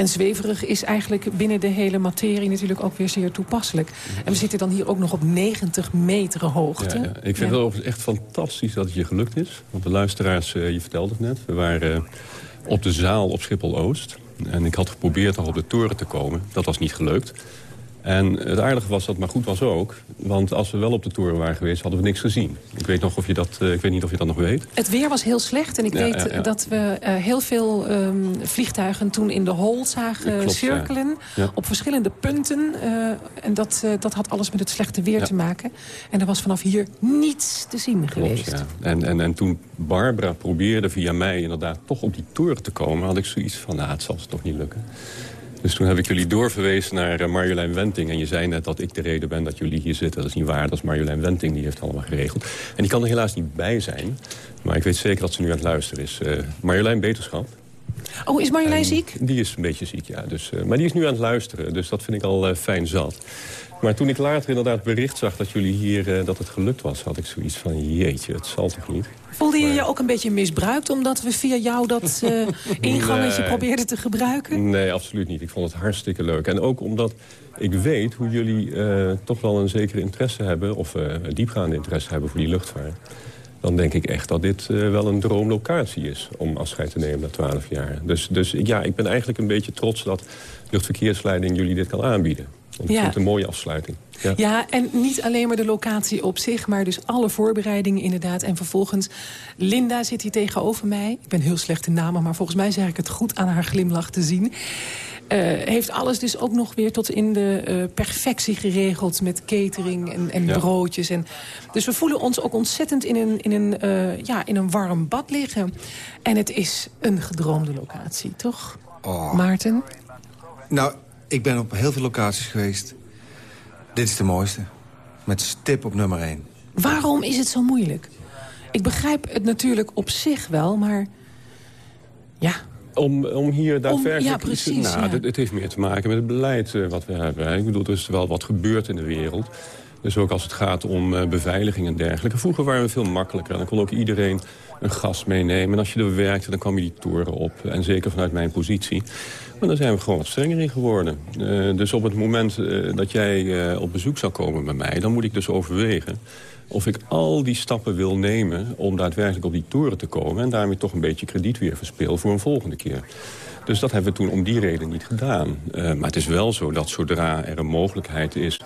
En zweverig is eigenlijk binnen de hele materie natuurlijk ook weer zeer toepasselijk. En we zitten dan hier ook nog op 90 meter hoogte. Ja, ja. Ik vind ja. het echt fantastisch dat het je gelukt is. Want de luisteraars, uh, je vertelde het net, we waren op de zaal op Schiphol-Oost. En ik had geprobeerd nog op de toren te komen. Dat was niet gelukt. En het aardige was dat maar goed was ook. Want als we wel op de toren waren geweest, hadden we niks gezien. Ik weet, nog of je dat, uh, ik weet niet of je dat nog weet. Het weer was heel slecht. En ik Ja, weet ja, ja. dat we uh, heel veel um, vliegtuigen toen in de hol zagen Klopt, cirkelen. Op verschillende punten. Uh, en dat, dat had alles met het slechte weer te maken. En er was vanaf hier niets te zien geweest. Klopt. En, en, en toen Barbara probeerde via mij inderdaad toch op die toren te komen... had ik zoiets van, nou, het zal ze toch niet lukken. Dus toen heb ik jullie doorverwezen naar eh, Marjolein Wenting. En je zei net dat ik de reden ben dat jullie hier zitten. Dat is niet waar, dat is Marjolein Wenting, die heeft allemaal geregeld. En die kan er helaas niet bij zijn. Maar ik weet zeker dat ze nu aan het luisteren is. Eh, Marjolein, beterschap. Oh, is Marjolein En ziek? Die is een beetje ziek, ja. Dus, eh, maar die is nu aan het luisteren, dus dat vind ik al fijn zat. Maar toen ik later inderdaad bericht zag dat jullie hier eh, dat het gelukt was... had ik zoiets van, jeetje, het zal toch niet? Voelde je je ook een beetje misbruikt... omdat we via jou dat uh, ingangetje Nee. probeerden te gebruiken? Nee, absoluut niet. Ik vond het hartstikke leuk. En ook omdat ik weet hoe jullie eh, toch wel een zekere interesse hebben... of een diepgaande interesse hebben voor die luchtvaart. Dan denk ik echt dat dit wel een droomlocatie is om afscheid te nemen na twaalf jaar. Dus, dus ja, ik ben eigenlijk een beetje trots dat luchtverkeersleiding jullie dit kan aanbieden. Want ik Ja. vind het een mooie afsluiting. Ja. Ja, en niet alleen maar de locatie op zich, maar dus alle voorbereidingen inderdaad. En vervolgens, Linda zit hier tegenover mij. Ik ben heel slecht in namen, maar volgens mij zeg ik het goed aan haar glimlach te zien. Eh, heeft alles dus ook nog weer tot in de eh, perfectie geregeld met catering en, en Ja. broodjes. En, dus we voelen ons ook ontzettend in een, in, een, eh, ja, in een warm bad liggen. En het is een gedroomde locatie, toch? Oh. Maarten? Nou, ik ben op heel veel locaties geweest. Dit is de mooiste. Met stip op nummer 1. Waarom is het zo moeilijk? Ik begrijp het natuurlijk op zich wel, maar... Ja, Om, om hier daadwerkelijk... ja, precies, Nou, ja. dit- Het heeft meer te maken met het beleid eh, wat we hebben. Ik bedoel, er is wel wat gebeurd in de wereld. Dus ook als het gaat om eh, beveiliging en dergelijke. Vroeger waren we veel makkelijker. Dan kon ook iedereen een gast meenemen. En als je er werkte, dan kwam je die toren op. En zeker vanuit mijn positie. Maar daar zijn we gewoon wat strenger in geworden. Eh, dus op het moment eh, dat jij eh, op bezoek zou komen bij mij... dan moet ik dus overwegen of ik al die stappen wil nemen... om daadwerkelijk op die toren te komen... en daarmee toch een beetje krediet weer verspeel voor een volgende keer. Dus dat hebben we toen om die reden niet gedaan. Maar het is wel zo dat zodra er een mogelijkheid is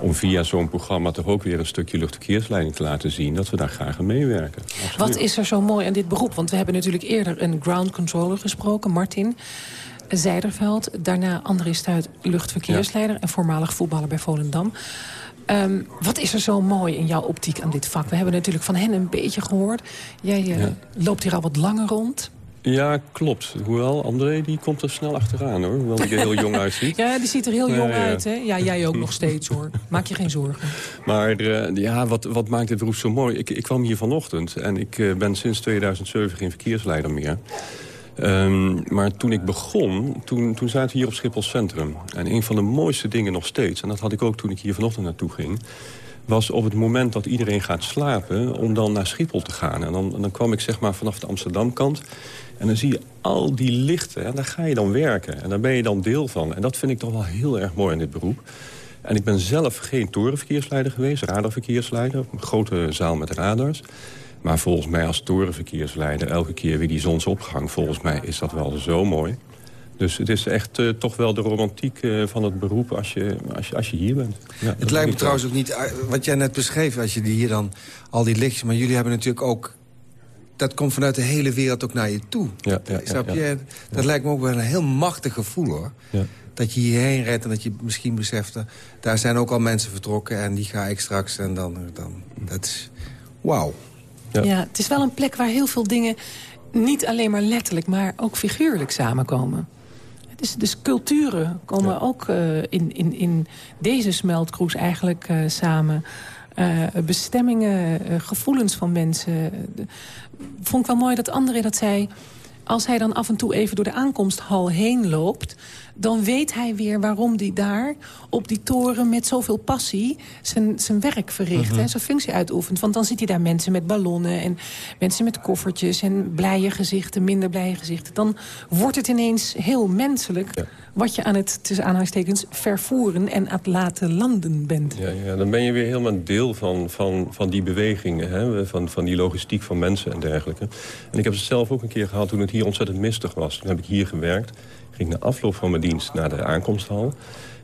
om via zo'n programma toch ook weer een stukje luchtverkeersleiding te laten zien... dat we daar graag aan meewerken. Wat is er zo mooi aan dit beroep? Want we hebben natuurlijk eerder een ground controller gesproken, Martin Zijderveld. Daarna André Stuit, luchtverkeersleider... en voormalig voetballer bij Volendam. Ehm, wat is er zo mooi in jouw optiek aan dit vak? We hebben natuurlijk van hen een beetje gehoord. Jij eh, Ja. loopt hier al wat langer rond. Ja, klopt. Hoewel, André die komt er snel achteraan, hoor. Hoewel hij er heel jong uitziet. Ja, die ziet er heel jong ja. uit, hè? Ja, jij ook nog steeds, hoor. Maak je geen zorgen. Maar eh, ja, wat, wat maakt dit beroep zo mooi? Ik, ik kwam hier vanochtend en ik eh, ben sinds 2007 geen verkeersleider meer. Ehm, maar toen ik begon, toen, toen zaten we hier op Schiphol Centrum. En een van de mooiste dingen nog steeds... en dat had ik ook toen ik hier vanochtend naartoe ging... was op het moment dat iedereen gaat slapen... om dan naar Schiphol te gaan. En dan, dan kwam ik zeg maar vanaf de Amsterdamkant... en dan zie je al die lichten en daar ga je dan werken. En daar ben je dan deel van. En dat vind ik toch wel heel erg mooi in dit beroep. En ik ben zelf geen torenverkeersleider geweest, radarverkeersleider. Een grote zaal met radars. Maar volgens mij als torenverkeersleider elke keer weer die zonsopgang... volgens mij is dat wel zo mooi. Dus het is echt eh, toch wel de romantiek eh, van het beroep als je, als je, als je hier bent. Ja, Het lijkt me trouwens ook niet, eh, wat jij net beschreef... als je die hier dan al die lichtjes... maar jullie hebben natuurlijk ook... dat komt vanuit de hele wereld ook naar je toe. Ja, ja, Snap je? Dat lijkt me ook wel een heel machtig gevoel, hoor. Ja. Dat je hierheen rijdt en dat je misschien beseft... eh, daar zijn ook al mensen vertrokken en die ga ik straks... en dan, dan dat is... Wauw. Ja. het is wel een plek waar heel veel dingen... niet alleen maar letterlijk, maar ook figuurlijk samenkomen. Dus, dus culturen komen ook eh, in, in, in deze smeltkroes eigenlijk eh, samen. Eh, bestemmingen, gevoelens van mensen. Vond ik wel mooi dat André dat zei... als hij dan af en toe even door de aankomsthal heen loopt... dan weet hij weer waarom hij daar op die toren met zoveel passie... zijn, zijn werk verricht, Mhm. hè, zijn functie uitoefent. Want dan ziet hij daar mensen met ballonnen en mensen met koffertjes... en blije gezichten, minder blije gezichten. Dan wordt het ineens heel menselijk... wat je aan het, tussen aanhalingstekens, vervoeren en aan het laten landen bent. Ja, ja, dan ben je weer helemaal een deel van, van, van die bewegingen. Hè? Van, van die logistiek van mensen en dergelijke. En ik heb het zelf ook een keer gehad toen het hier ontzettend mistig was. Toen heb ik hier gewerkt. Ging na afloop van mijn dienst naar de aankomsthal.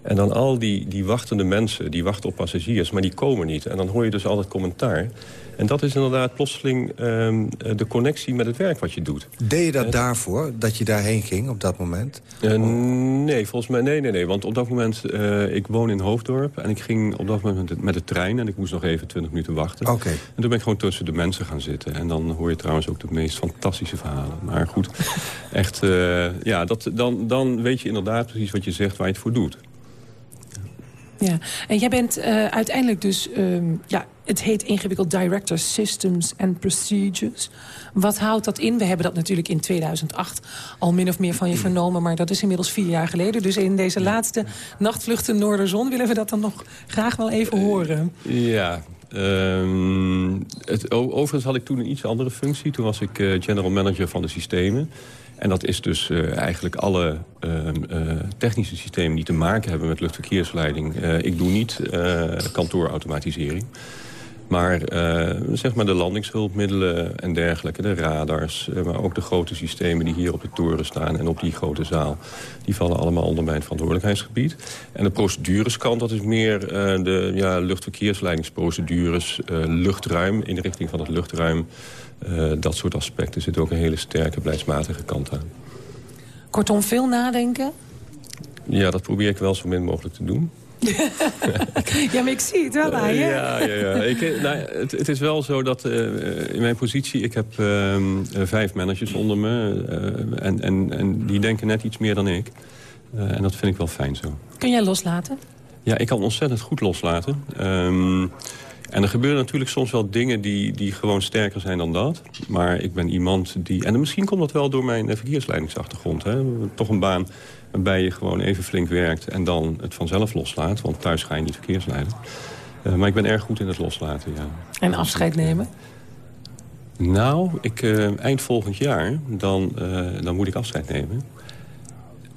En dan al die, die wachtende mensen, die wachten op passagiers... maar die komen niet. En dan hoor je dus altijd commentaar. En dat is inderdaad plotseling ehm, de connectie met het werk wat je doet. Deed je dat daarvoor, dat je daarheen ging op dat moment? Uh, nee, volgens mij nee, nee, nee. Want op dat moment, uh, ik woon in Hoofddorp... en ik ging op dat moment met de, trein... en ik moest nog even 20 minuten wachten. Oké. En toen ben ik gewoon tussen de mensen gaan zitten. En dan hoor je trouwens ook de meest fantastische verhalen. Maar goed, echt, uh, ja, dat, dan, dan weet je inderdaad precies wat je zegt... waar je het voor doet. Ja, en jij bent uh, uiteindelijk dus, um, ja, het heet ingewikkeld Director Systems and Procedures. Wat houdt dat in? We hebben dat natuurlijk in 2008 al min of meer van je vernomen, maar dat is inmiddels vier jaar geleden. Dus in deze laatste nachtvluchten Noorderzon willen we dat dan nog graag wel even horen. Ja, um, het, overigens had ik toen een iets andere functie. Toen was ik uh, general manager van de systemen. En dat is dus uh, eigenlijk alle uh, uh, technische systemen die te maken hebben met luchtverkeersleiding. ik doe niet kantoorautomatisering. Maar zeg maar de landingshulpmiddelen en dergelijke, de radars... maar ook de grote systemen die hier op de toren staan en op die grote zaal... die vallen allemaal onder mijn verantwoordelijkheidsgebied. En de procedurenskant, dat is meer de ja, luchtverkeersleidingsprocedures... luchtruim, in de richting van het luchtruim... Uh, dat soort aspecten zit ook een hele sterke beleidsmatige kant aan. Kortom, veel nadenken? Ja, dat probeer ik wel zo min mogelijk te doen. ja, maar ik zie het wel aan je. ja, ja, ja. Ik, nou, het, het, is wel zo dat uh, in mijn positie... ik heb uh, vijf managers onder me. Uh, en, en, en die denken net iets meer dan ik. en dat vind ik wel fijn zo. Kun jij loslaten? Ja, ik kan ontzettend goed loslaten. Um, en er gebeuren natuurlijk soms wel dingen die, die gewoon sterker zijn dan dat. Maar ik ben iemand die... En misschien komt dat wel door mijn verkeersleidingsachtergrond. Hè? Toch een baan waarbij je gewoon even flink werkt... en dan het vanzelf loslaat. Want thuis ga je niet verkeersleiden. Uh, maar ik ben erg goed in het loslaten, ja. En afscheid nemen? Nou, ik, uh, eind volgend jaar, dan, uh, dan moet ik afscheid nemen.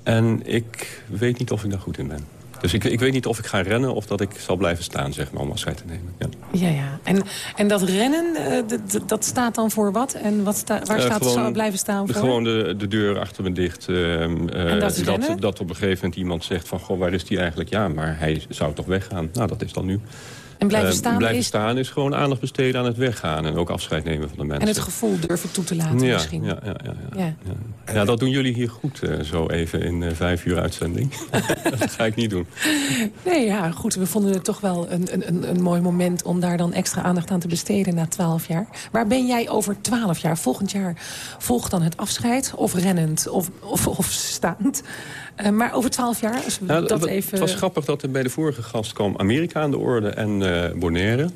En ik weet niet of ik daar goed in ben. Dus ik, ik weet niet of ik ga rennen of dat ik zal blijven staan, zeg maar, om afscheid te nemen. Ja, ja. ja. En, en dat rennen, uh, dat staat dan voor wat? En wat sta, waar uh, staat gewoon, het blijven staan voor? Gewoon de, de deur achter me dicht. Uh, en dat, is dat, dat op een gegeven moment iemand zegt van... goh, waar is die eigenlijk? Ja, maar hij zou toch weggaan? Nou, dat is dan nu. En blijven staan, blijven is... staan is gewoon aandacht besteden aan het weggaan. En ook afscheid nemen van de mensen. En het gevoel durven toe te laten ja, misschien. Ja, ja, ja, ja. ja. ja dat doen jullie hier goed uh, zo even in uh, vijf uur uitzending. dat ga ik niet doen. Nee, ja, goed. We vonden het toch wel een, een, een mooi moment... om daar dan extra aandacht aan te besteden na twaalf jaar. Waar ben jij over twaalf jaar? Volgend jaar volgt dan het afscheid? Of rennend? Of, of, of staand? Uh, maar over twaalf jaar, als we nou, dat even... Het was grappig dat er bij de vorige gast kwam Amerika aan de orde en uh, Bonaire.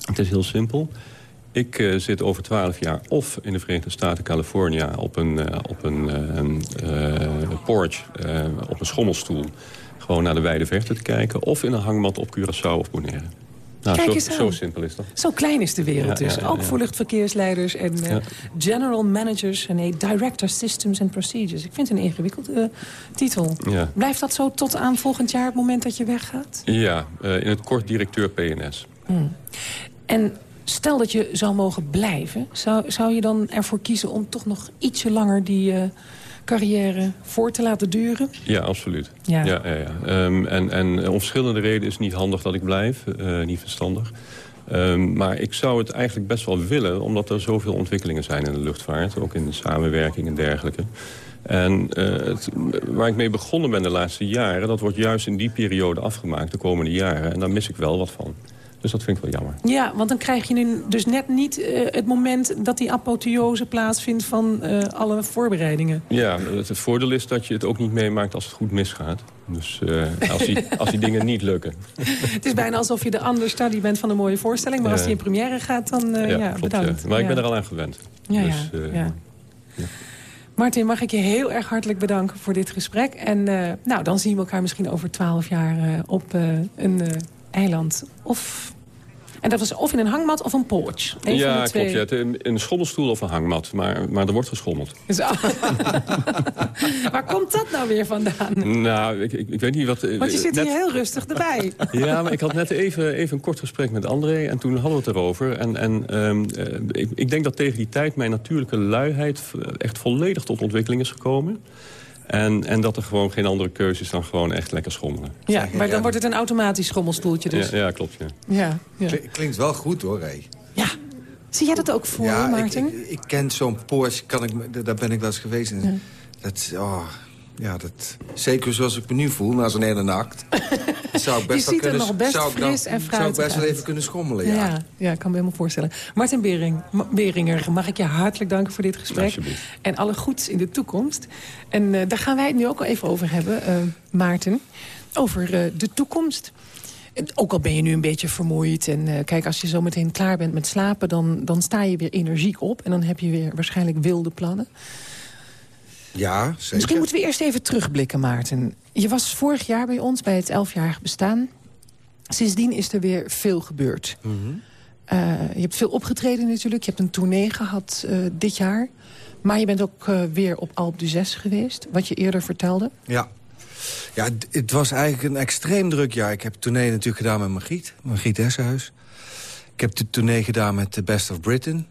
Het is heel simpel. Ik uh, zit over twaalf jaar of in de Verenigde Staten, California... op een, op een porch, op een schommelstoel... gewoon naar de wijde verte te kijken... of in een hangmat op Curaçao of Bonaire. Nou, Kijk zo, eens aan. zo simpel is dat. Zo klein is de wereld Ja, dus. ja, ja, Ook voor luchtverkeersleiders en uh, general managers... en nee, director systems and procedures. Ik vind het een ingewikkelde uh, titel. Blijft dat zo tot aan volgend jaar, het moment dat je weggaat? Ja, uh, in het kort directeur PNS. Hmm. En stel dat je zou mogen blijven... zou, zou je dan ervoor kiezen om toch nog ietsje langer die carrière voor te laten duren? Ja, absoluut. Ja. Ja, ja, ja. Um, en, en om verschillende redenen is het niet handig dat ik blijf. Uh, niet verstandig. Um, maar ik zou het eigenlijk best wel willen... omdat er zoveel ontwikkelingen zijn in de luchtvaart. Ook in de samenwerking en dergelijke. En uh, het, waar ik mee begonnen ben de laatste jaren... dat wordt juist in die periode afgemaakt, de komende jaren. En daar mis ik wel wat van. Dus dat vind ik wel jammer. Ja, want dan krijg je nu dus net niet uh, het moment dat die apotheose plaatsvindt van uh, alle voorbereidingen. Ja, het, het, voordeel is dat je het ook niet meemaakt als het goed misgaat. Dus uh, als, die, als die dingen niet lukken. het is bijna alsof je de understudy bent van een mooie voorstelling. Maar als die in première gaat, dan ja, ja, klopt, bedankt. Ja. Maar ja. ik ben er al aan gewend. Ja, dus, ja. Martin, mag ik je heel erg hartelijk bedanken voor dit gesprek. En nou, dan zien we elkaar misschien over twaalf jaar op een eiland of... En dat was of in een hangmat of een porch. Eén ja, van de twee. klopt. Ja, een, een schommelstoel of een hangmat. Maar, maar er wordt geschommeld. Zo. Waar komt dat nou weer vandaan? Nou, ik, ik, ik weet niet wat... Want je zit net... hier heel rustig erbij. ja, maar ik had net even, even een kort gesprek met André. En toen hadden we het erover. En, en um, uh, ik, ik denk dat tegen die tijd mijn natuurlijke luiheid... echt volledig tot ontwikkeling is gekomen. En, en dat er gewoon geen andere keuze is dan gewoon echt lekker schommelen. Ja, maar dan wordt het een automatisch schommelstoeltje dus. Ja, ja klopt. Ja. Ja, ja. Kli- Klinkt wel goed hoor, hé. Zie jij dat ook voor, Ja, ik, Maarten? ik, ik ken zo'n Porsche, kan ik, me- daar ben ik wel eens geweest. En Dat, oh, ja, dat, zeker zoals ik me nu voel, na zo'n hele nacht. zou ik best Je wel ziet er kunnen, nog best zou ik dan- Zou ik best wel even kunnen schommelen, ja. Ja, ja, ik kan me helemaal voorstellen. Martin Bering, Ma- Beringer, mag ik je hartelijk danken voor dit gesprek. En alle goeds in de toekomst. En eh, daar gaan wij het nu ook al even over hebben, eh, Maarten. Over eh, de toekomst. Ook al ben je nu een beetje vermoeid. En eh, kijk, als je zo meteen klaar bent met slapen... Dan, dan sta je weer energiek op. En dan heb je weer waarschijnlijk wilde plannen. Ja, zeker. Misschien moeten we eerst even terugblikken, Maarten. Je was vorig jaar bij ons, bij het elfjarig bestaan. Sindsdien is er weer veel gebeurd. Mhm. Eh, je hebt veel opgetreden natuurlijk. Je hebt een tournee gehad eh, dit jaar. Maar je bent ook eh, weer op Alp d'Huez geweest. Wat je eerder vertelde. Ja. Ja, het was eigenlijk een extreem druk jaar. Ik heb tournee natuurlijk gedaan met Margriet, Margriet Essenhuis. Ik heb de tournee gedaan met The Best of Britain.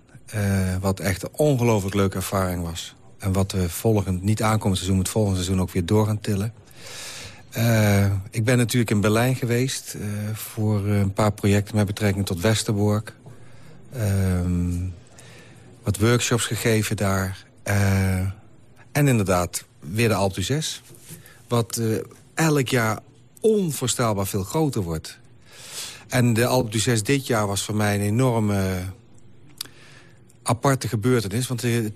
wat echt een ongelooflijk leuke ervaring was. En wat we volgend, niet aankomend seizoen, het volgende seizoen ook weer door gaan tillen. Eh, ik ben natuurlijk in Berlijn geweest eh, voor een paar projecten met betrekking tot Westerbork. Ehm, wat workshops gegeven daar. Eh, en inderdaad, weer de Alpe d'Huez. Wat eh, elk jaar onvoorstelbaar veel groter wordt. En de Alpe d'Huez dit jaar was voor mij een enorme aparte gebeurtenis. Want de,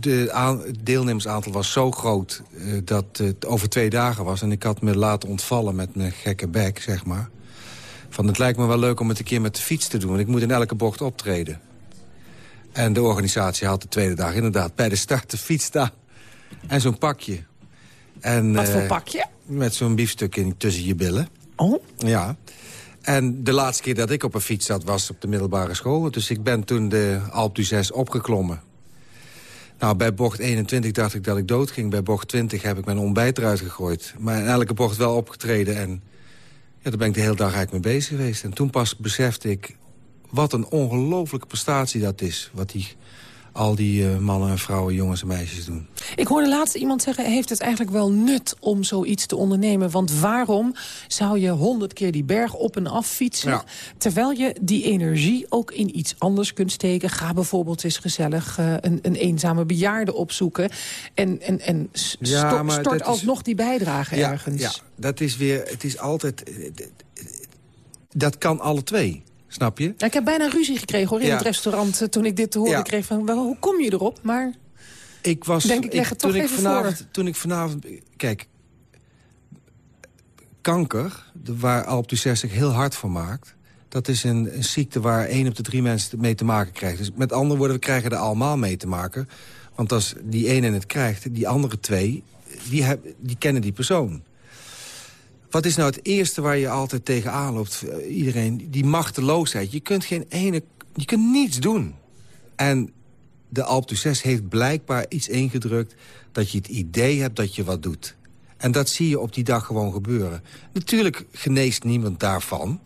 de aan- het deelnemersaantal was zo groot eh, dat het over twee dagen was. En ik had me laten ontvallen met mijn gekke bek, zeg maar. Van, het lijkt me wel leuk om het een keer met de fiets te doen. Want ik moet in elke bocht optreden. En de organisatie had de tweede dag inderdaad bij de start de fiets staan. En zo'n pakje. En, Wat voor eh, pakje? Met zo'n biefstuk in, tussen je billen. Oh? Ja. En de laatste keer dat ik op een fiets zat was op de middelbare school. Dus ik ben toen de Alp d'Huez opgeklommen. Nou, bij bocht 21 dacht ik dat ik doodging. Bij bocht 20 heb ik mijn ontbijt eruit gegooid. Maar in elke bocht wel opgetreden. En ja, daar ben ik de hele dag eigenlijk mee bezig geweest. En toen pas besefte ik wat een ongelofelijke prestatie dat is. Wat die, al die eh, mannen en vrouwen, jongens en meisjes doen. Ik hoorde laatst iemand zeggen, heeft het eigenlijk wel nut om zoiets te ondernemen? Want waarom zou je honderd keer die berg op en af fietsen... Ja. terwijl je die energie ook in iets anders kunt steken? Ga bijvoorbeeld eens gezellig eh, een, een eenzame bejaarde opzoeken... en, en, en Ja, stort dat is- alsnog die bijdrage ja, ergens. Ja, dat is weer, het is altijd... eh, Dat kan alle twee, snap je? Ja, ik heb bijna ruzie gekregen hoor, in Ja. het restaurant... eh, toen ik dit te horen Ja. kreeg van, wel, hoe kom je erop? Maar Ik was, Denk ik, leg het toch even vanavond, voor. Toen ik vanavond... Kijk, kanker, waar Alp d'Huez zich heel hard voor maakt... dat is een, een ziekte waar één op de drie mensen mee te maken krijgt. Dus met andere woorden, we krijgen er allemaal mee te maken. Want als die ene het krijgt, die andere twee... die, heb, die kennen die persoon. Wat is nou het eerste waar je altijd tegenaan loopt? eh, Iedereen, die machteloosheid. Je kunt geen ene... Je kunt niets doen. En de Alpe d'Huez heeft blijkbaar iets ingedrukt... dat je het idee hebt dat je wat doet. En dat zie je op die dag gewoon gebeuren. Natuurlijk geneest niemand daarvan.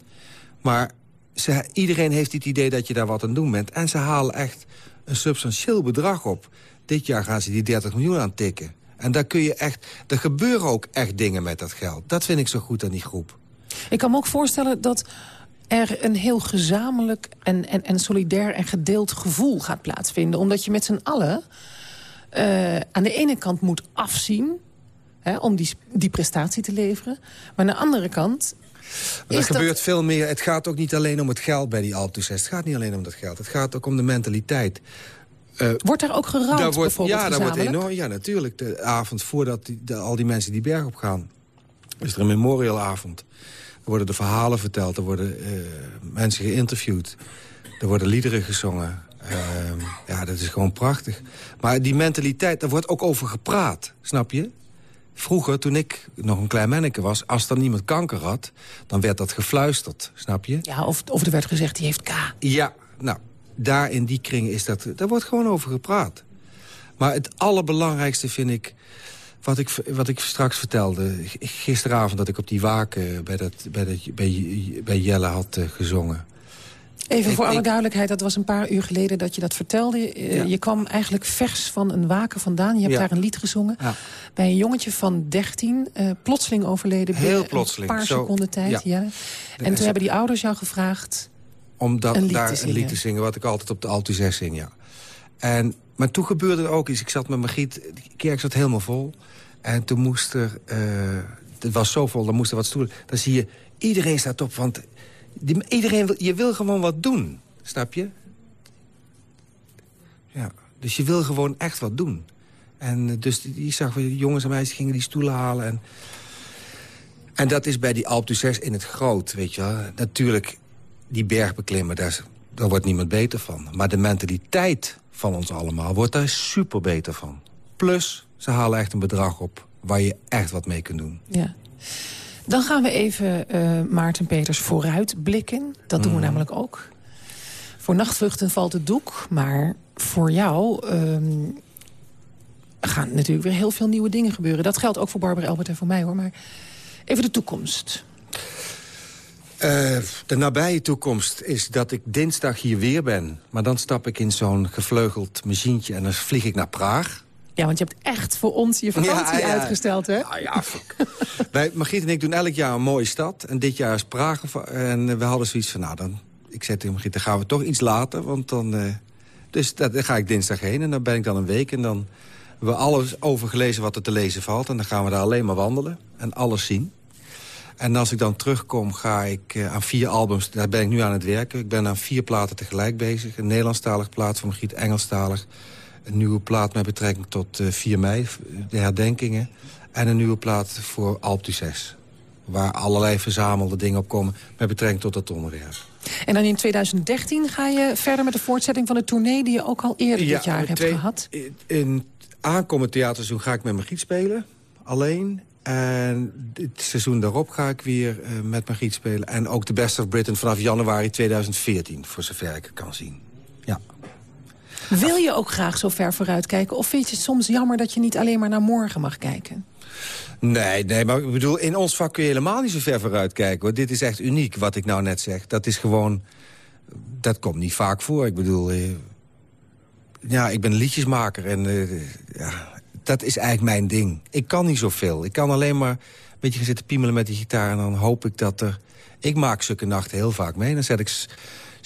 Maar ze, iedereen heeft het idee dat je daar wat aan doen bent. En ze halen echt een substantieel bedrag op. Dit jaar gaan ze die 30 miljoen aan tikken. En daar kun je echt... Er gebeuren ook echt dingen met dat geld. Dat vind ik zo goed aan die groep. Ik kan me ook voorstellen dat er een heel gezamenlijk en, en, en solidair en gedeeld gevoel gaat plaatsvinden. Omdat je met z'n allen eh, aan de ene kant moet afzien... Hè, om die, die prestatie te leveren. Maar aan de andere kant... Maar er dat- gebeurt veel meer. Het gaat ook niet alleen om het geld bij die d'Huez. Het gaat niet alleen om dat geld. Het gaat ook om de mentaliteit. Eh, Wordt er ook gerouwd daar wordt, bijvoorbeeld ja, daar wordt enorm, ja, natuurlijk. De avond voordat die, de- al die mensen die berg op gaan... is er een memorialavond. Er worden de verhalen verteld. Er worden eh, mensen geïnterviewd. Er worden liederen gezongen. Ehm, ja, dat is gewoon prachtig. Maar die mentaliteit, daar wordt ook over gepraat. Snap je? Vroeger, toen ik nog een klein manneke was... als dan iemand kanker had, dan werd dat gefluisterd. Snap je? Ja, of, of er werd gezegd, die heeft K. Ja, nou, daar in die kring is dat... Daar wordt gewoon over gepraat. Maar het allerbelangrijkste vind ik... Wat ik, wat ik straks vertelde, gisteravond dat ik op die waken bij, dat, bij, dat, bij, bij Jelle had eh, gezongen. Even Ik- voor alle duidelijkheid, dat was een paar uur geleden dat je dat vertelde. Eh, Ja. Je kwam eigenlijk vers van een waken vandaan. Je hebt Ja. daar een lied gezongen. Ja. Bij een jongetje van 13, eh, plotseling overleden Heel binnen plotseling, een paar zo. seconden tijd. Ja. En toen hebben die ouders jou gevraagd... om dat, Een daar een lied te zingen, wat ik altijd op de Altu 6 zing, ja. En, maar toen gebeurde er ook iets. Ik zat met Margriet, de kerk zat helemaal vol. En toen moest er, eh, het was zo vol, dan moest er wat stoelen. Dan zie je, iedereen staat op, want die, iedereen wil, je wil gewoon wat doen. Snap je? Ja, dus je wil gewoon echt wat doen. En eh, dus die, zag, we, jongens en meisjes gingen die stoelen halen. En, en dat is bij die Alpe d'Huez in het groot, weet je wel. Natuurlijk, die berg beklimmen, daar, daar wordt niemand beter van. Maar de mentaliteit van ons allemaal wordt daar super beter van. Plus, ze halen echt een bedrag op waar je echt wat mee kunt doen. Ja. Dan gaan we even eh, Maarten Peters vooruit blikken. Dat doen we Mhm. namelijk ook. Voor nachtvluchten valt het doek, maar voor jou ehm, gaan natuurlijk weer heel veel nieuwe dingen gebeuren. Dat geldt ook voor Barbara Elbert en voor mij hoor. Maar even de toekomst. Eh, de nabije toekomst is dat ik dinsdag hier weer ben. Maar dan stap ik in zo'n gevleugeld machientje en dan vlieg ik naar Praag. Ja, want je hebt echt voor ons je vakantie Ja, ja. uitgesteld, hè? Ah, ja, fuck. Wij, Margriet en ik doen elk jaar een mooie stad. En dit jaar is Praag. En we hadden zoiets van, nou dan... Ik zei tegen Margriet, dan gaan we toch iets later. Want dan... eh, dus dat, daar ga ik dinsdag heen. En dan ben ik dan een week. En dan hebben we alles over gelezen wat er te lezen valt. En dan gaan we daar alleen maar wandelen. En alles zien. En als ik dan terugkom, ga ik eh, aan vier albums... Daar ben ik nu aan het werken. Ik ben aan vier platen tegelijk bezig. Een Nederlandstalig plaat van Margriet, Engelstalig. Een nieuwe plaat met betrekking tot eh, 4 mei, de herdenkingen. En een nieuwe plaat voor Alp du 6. Waar allerlei verzamelde dingen op komen met betrekking tot dat onderwerp. En dan in 2013 ga je verder met de voortzetting van de tournee... die je ook al eerder dit jaar hebt twee- gehad. In het aankomend theaterseizoen ga ik met Margriet spelen. Alleen. En het seizoen daarop ga ik weer eh, met Margriet spelen. En ook de Best of Britain vanaf januari 2014, voor zover ik het kan zien. Wil je ook graag zo ver vooruit kijken? Of vind je het soms jammer dat je niet alleen maar naar morgen mag kijken? Nee, nee, maar ik bedoel, in ons vak kun je helemaal niet zo ver vooruit kijken. Hoor. Dit is echt uniek, wat ik nou net zeg. Dat is gewoon... Dat komt niet vaak voor. Ik bedoel... eh, ja, ik ben liedjesmaker en eh, ja, dat is eigenlijk mijn ding. Ik kan niet zoveel. Ik kan alleen maar een beetje gaan zitten piemelen met die gitaar... en dan hoop ik dat er... Ik maak zulke nachten heel vaak mee. Dan zet ik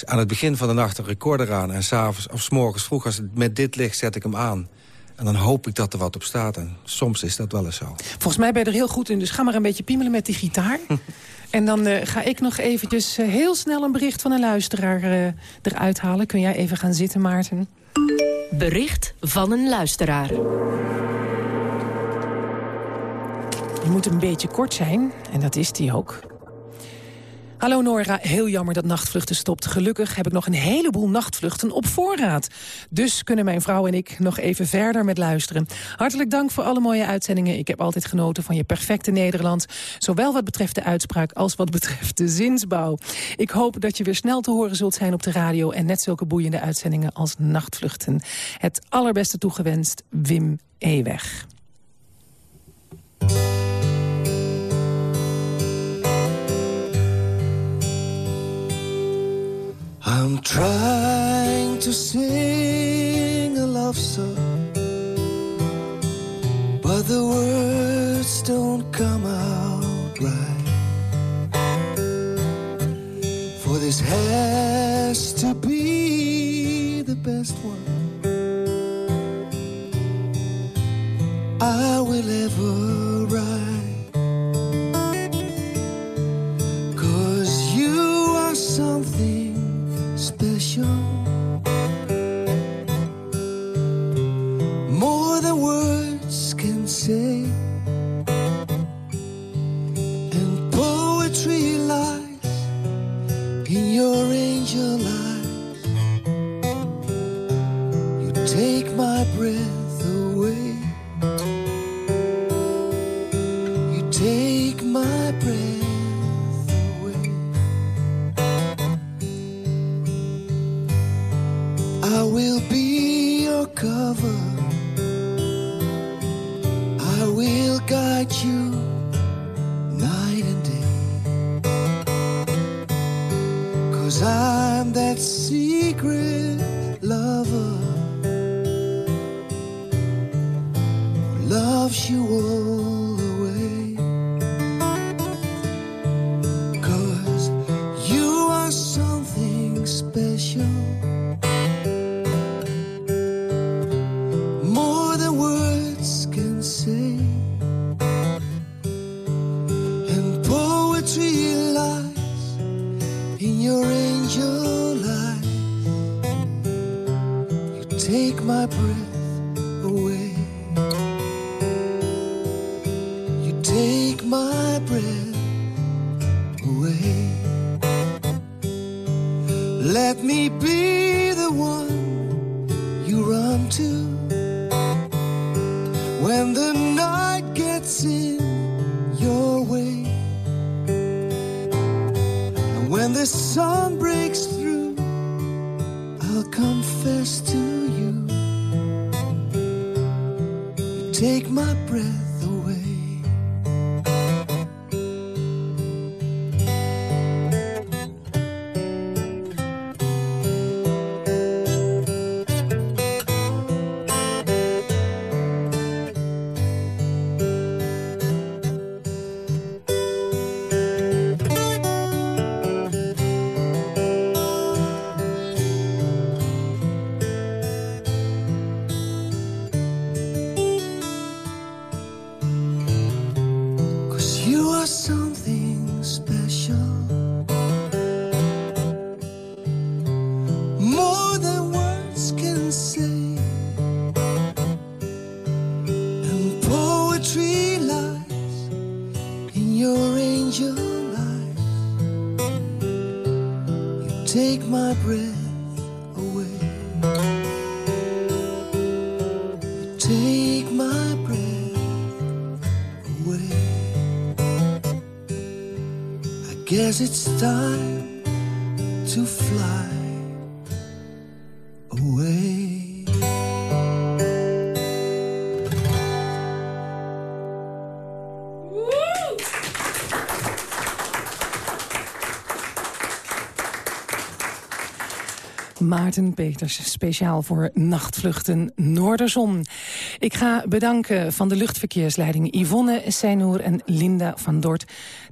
aan het begin van de nacht een recorder aan... en s'avonds of s morgens vroeg, als het met dit licht, zet ik hem aan. En dan hoop ik dat er wat op staat. En soms is dat wel eens zo. Volgens mij ben je er heel goed in, dus ga maar een beetje piemelen met die gitaar. en dan eh, ga ik nog eventjes eh, heel snel een bericht van een luisteraar eh, eruit halen. Kun jij even gaan zitten, Maarten? Bericht van een luisteraar. Die moet een beetje kort zijn, en dat is die ook. Hallo Nora, heel jammer dat nachtvluchten stopt. Gelukkig heb ik nog een heleboel nachtvluchten op voorraad. Dus kunnen mijn vrouw en ik nog even verder met luisteren. Hartelijk dank voor alle mooie uitzendingen. Ik heb altijd genoten van je perfecte Nederlands. Zowel wat betreft de uitspraak als wat betreft de zinsbouw. Ik hoop dat je weer snel te horen zult zijn op de radio... en net zulke boeiende uitzendingen als nachtvluchten. Het allerbeste toegewenst, Wim Eweg. I'm trying to sing a love song, but the words don't come out right. For this has to be the best one I will ever write. Cause you are something show. Loves you all take my breath away. You take my breath away. I guess it's time to fly Maarten Peters, speciaal voor Nachtvluchten Noorderzon. Ik ga bedanken van de luchtverkeersleiding Yvonne Seinoer en Linda van Dort.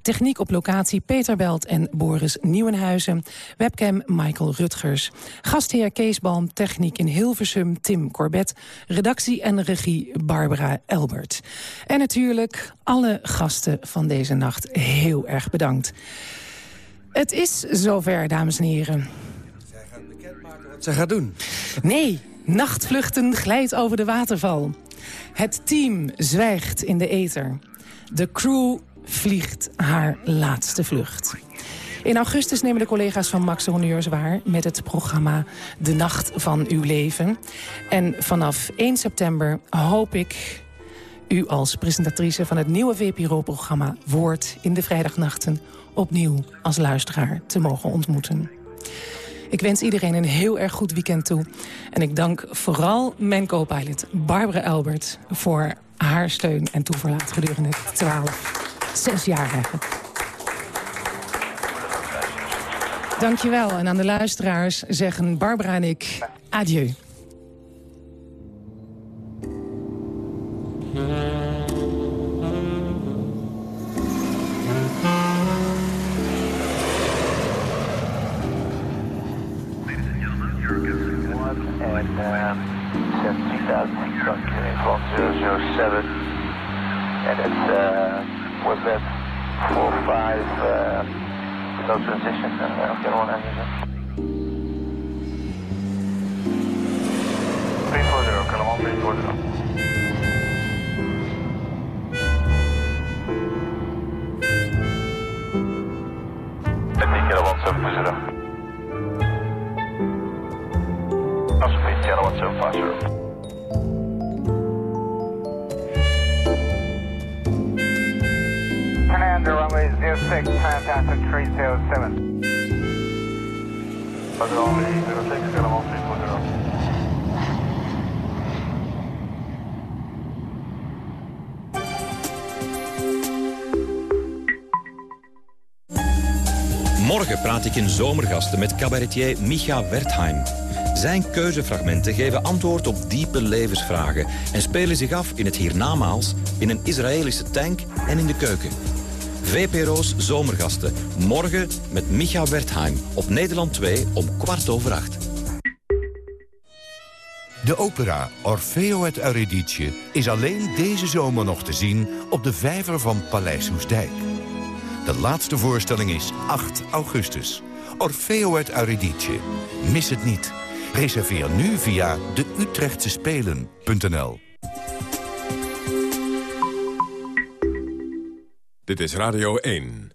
Techniek op locatie Peter Belt en Boris Nieuwenhuizen. Webcam Michael Rutgers. Gastheer Kees Balm, techniek in Hilversum Tim Corbett. Redactie en regie Barbara Elbert. En natuurlijk alle gasten van deze nacht heel erg bedankt. Het is zover, dames en heren. Zij gaat doen. Nee, nachtvluchten glijdt over de waterval. Het team zwijgt in de ether. De crew vliegt haar laatste vlucht. In augustus nemen de collega's van Max Honneurs waar... met het programma De Nacht van Uw Leven. En vanaf 1 september hoop ik u als presentatrice van het nieuwe VPRO-programma... Woord in de vrijdagnachten opnieuw als luisteraar te mogen ontmoeten. Ik wens iedereen een heel erg goed weekend toe. En ik dank vooral mijn co-pilot Barbara Elbert... voor haar steun en toeverlaat gedurende 12, 6 jaar. Dankjewel. En aan de luisteraars zeggen Barbara en ik adieu. Um, Runway 06, Calamon 340. Morgen praat ik in Zomergasten met cabaretier Micha Wertheim. Zijn keuzefragmenten geven antwoord op diepe levensvragen... en spelen zich af in het hiernamaals, in een Israëlische tank en in de keuken. VPRO's Zomergasten. Morgen met Micha Wertheim. Op Nederland 2 om kwart over acht. De opera Orfeo het Eurydice is alleen deze zomer nog te zien... op de vijver van Paleis Hoesdijk. De laatste voorstelling is 8 augustus. Orfeo het Eurydice. Mis het niet. Reserveer nu via de Utrechtse Spelen.nl. Dit is Radio 1.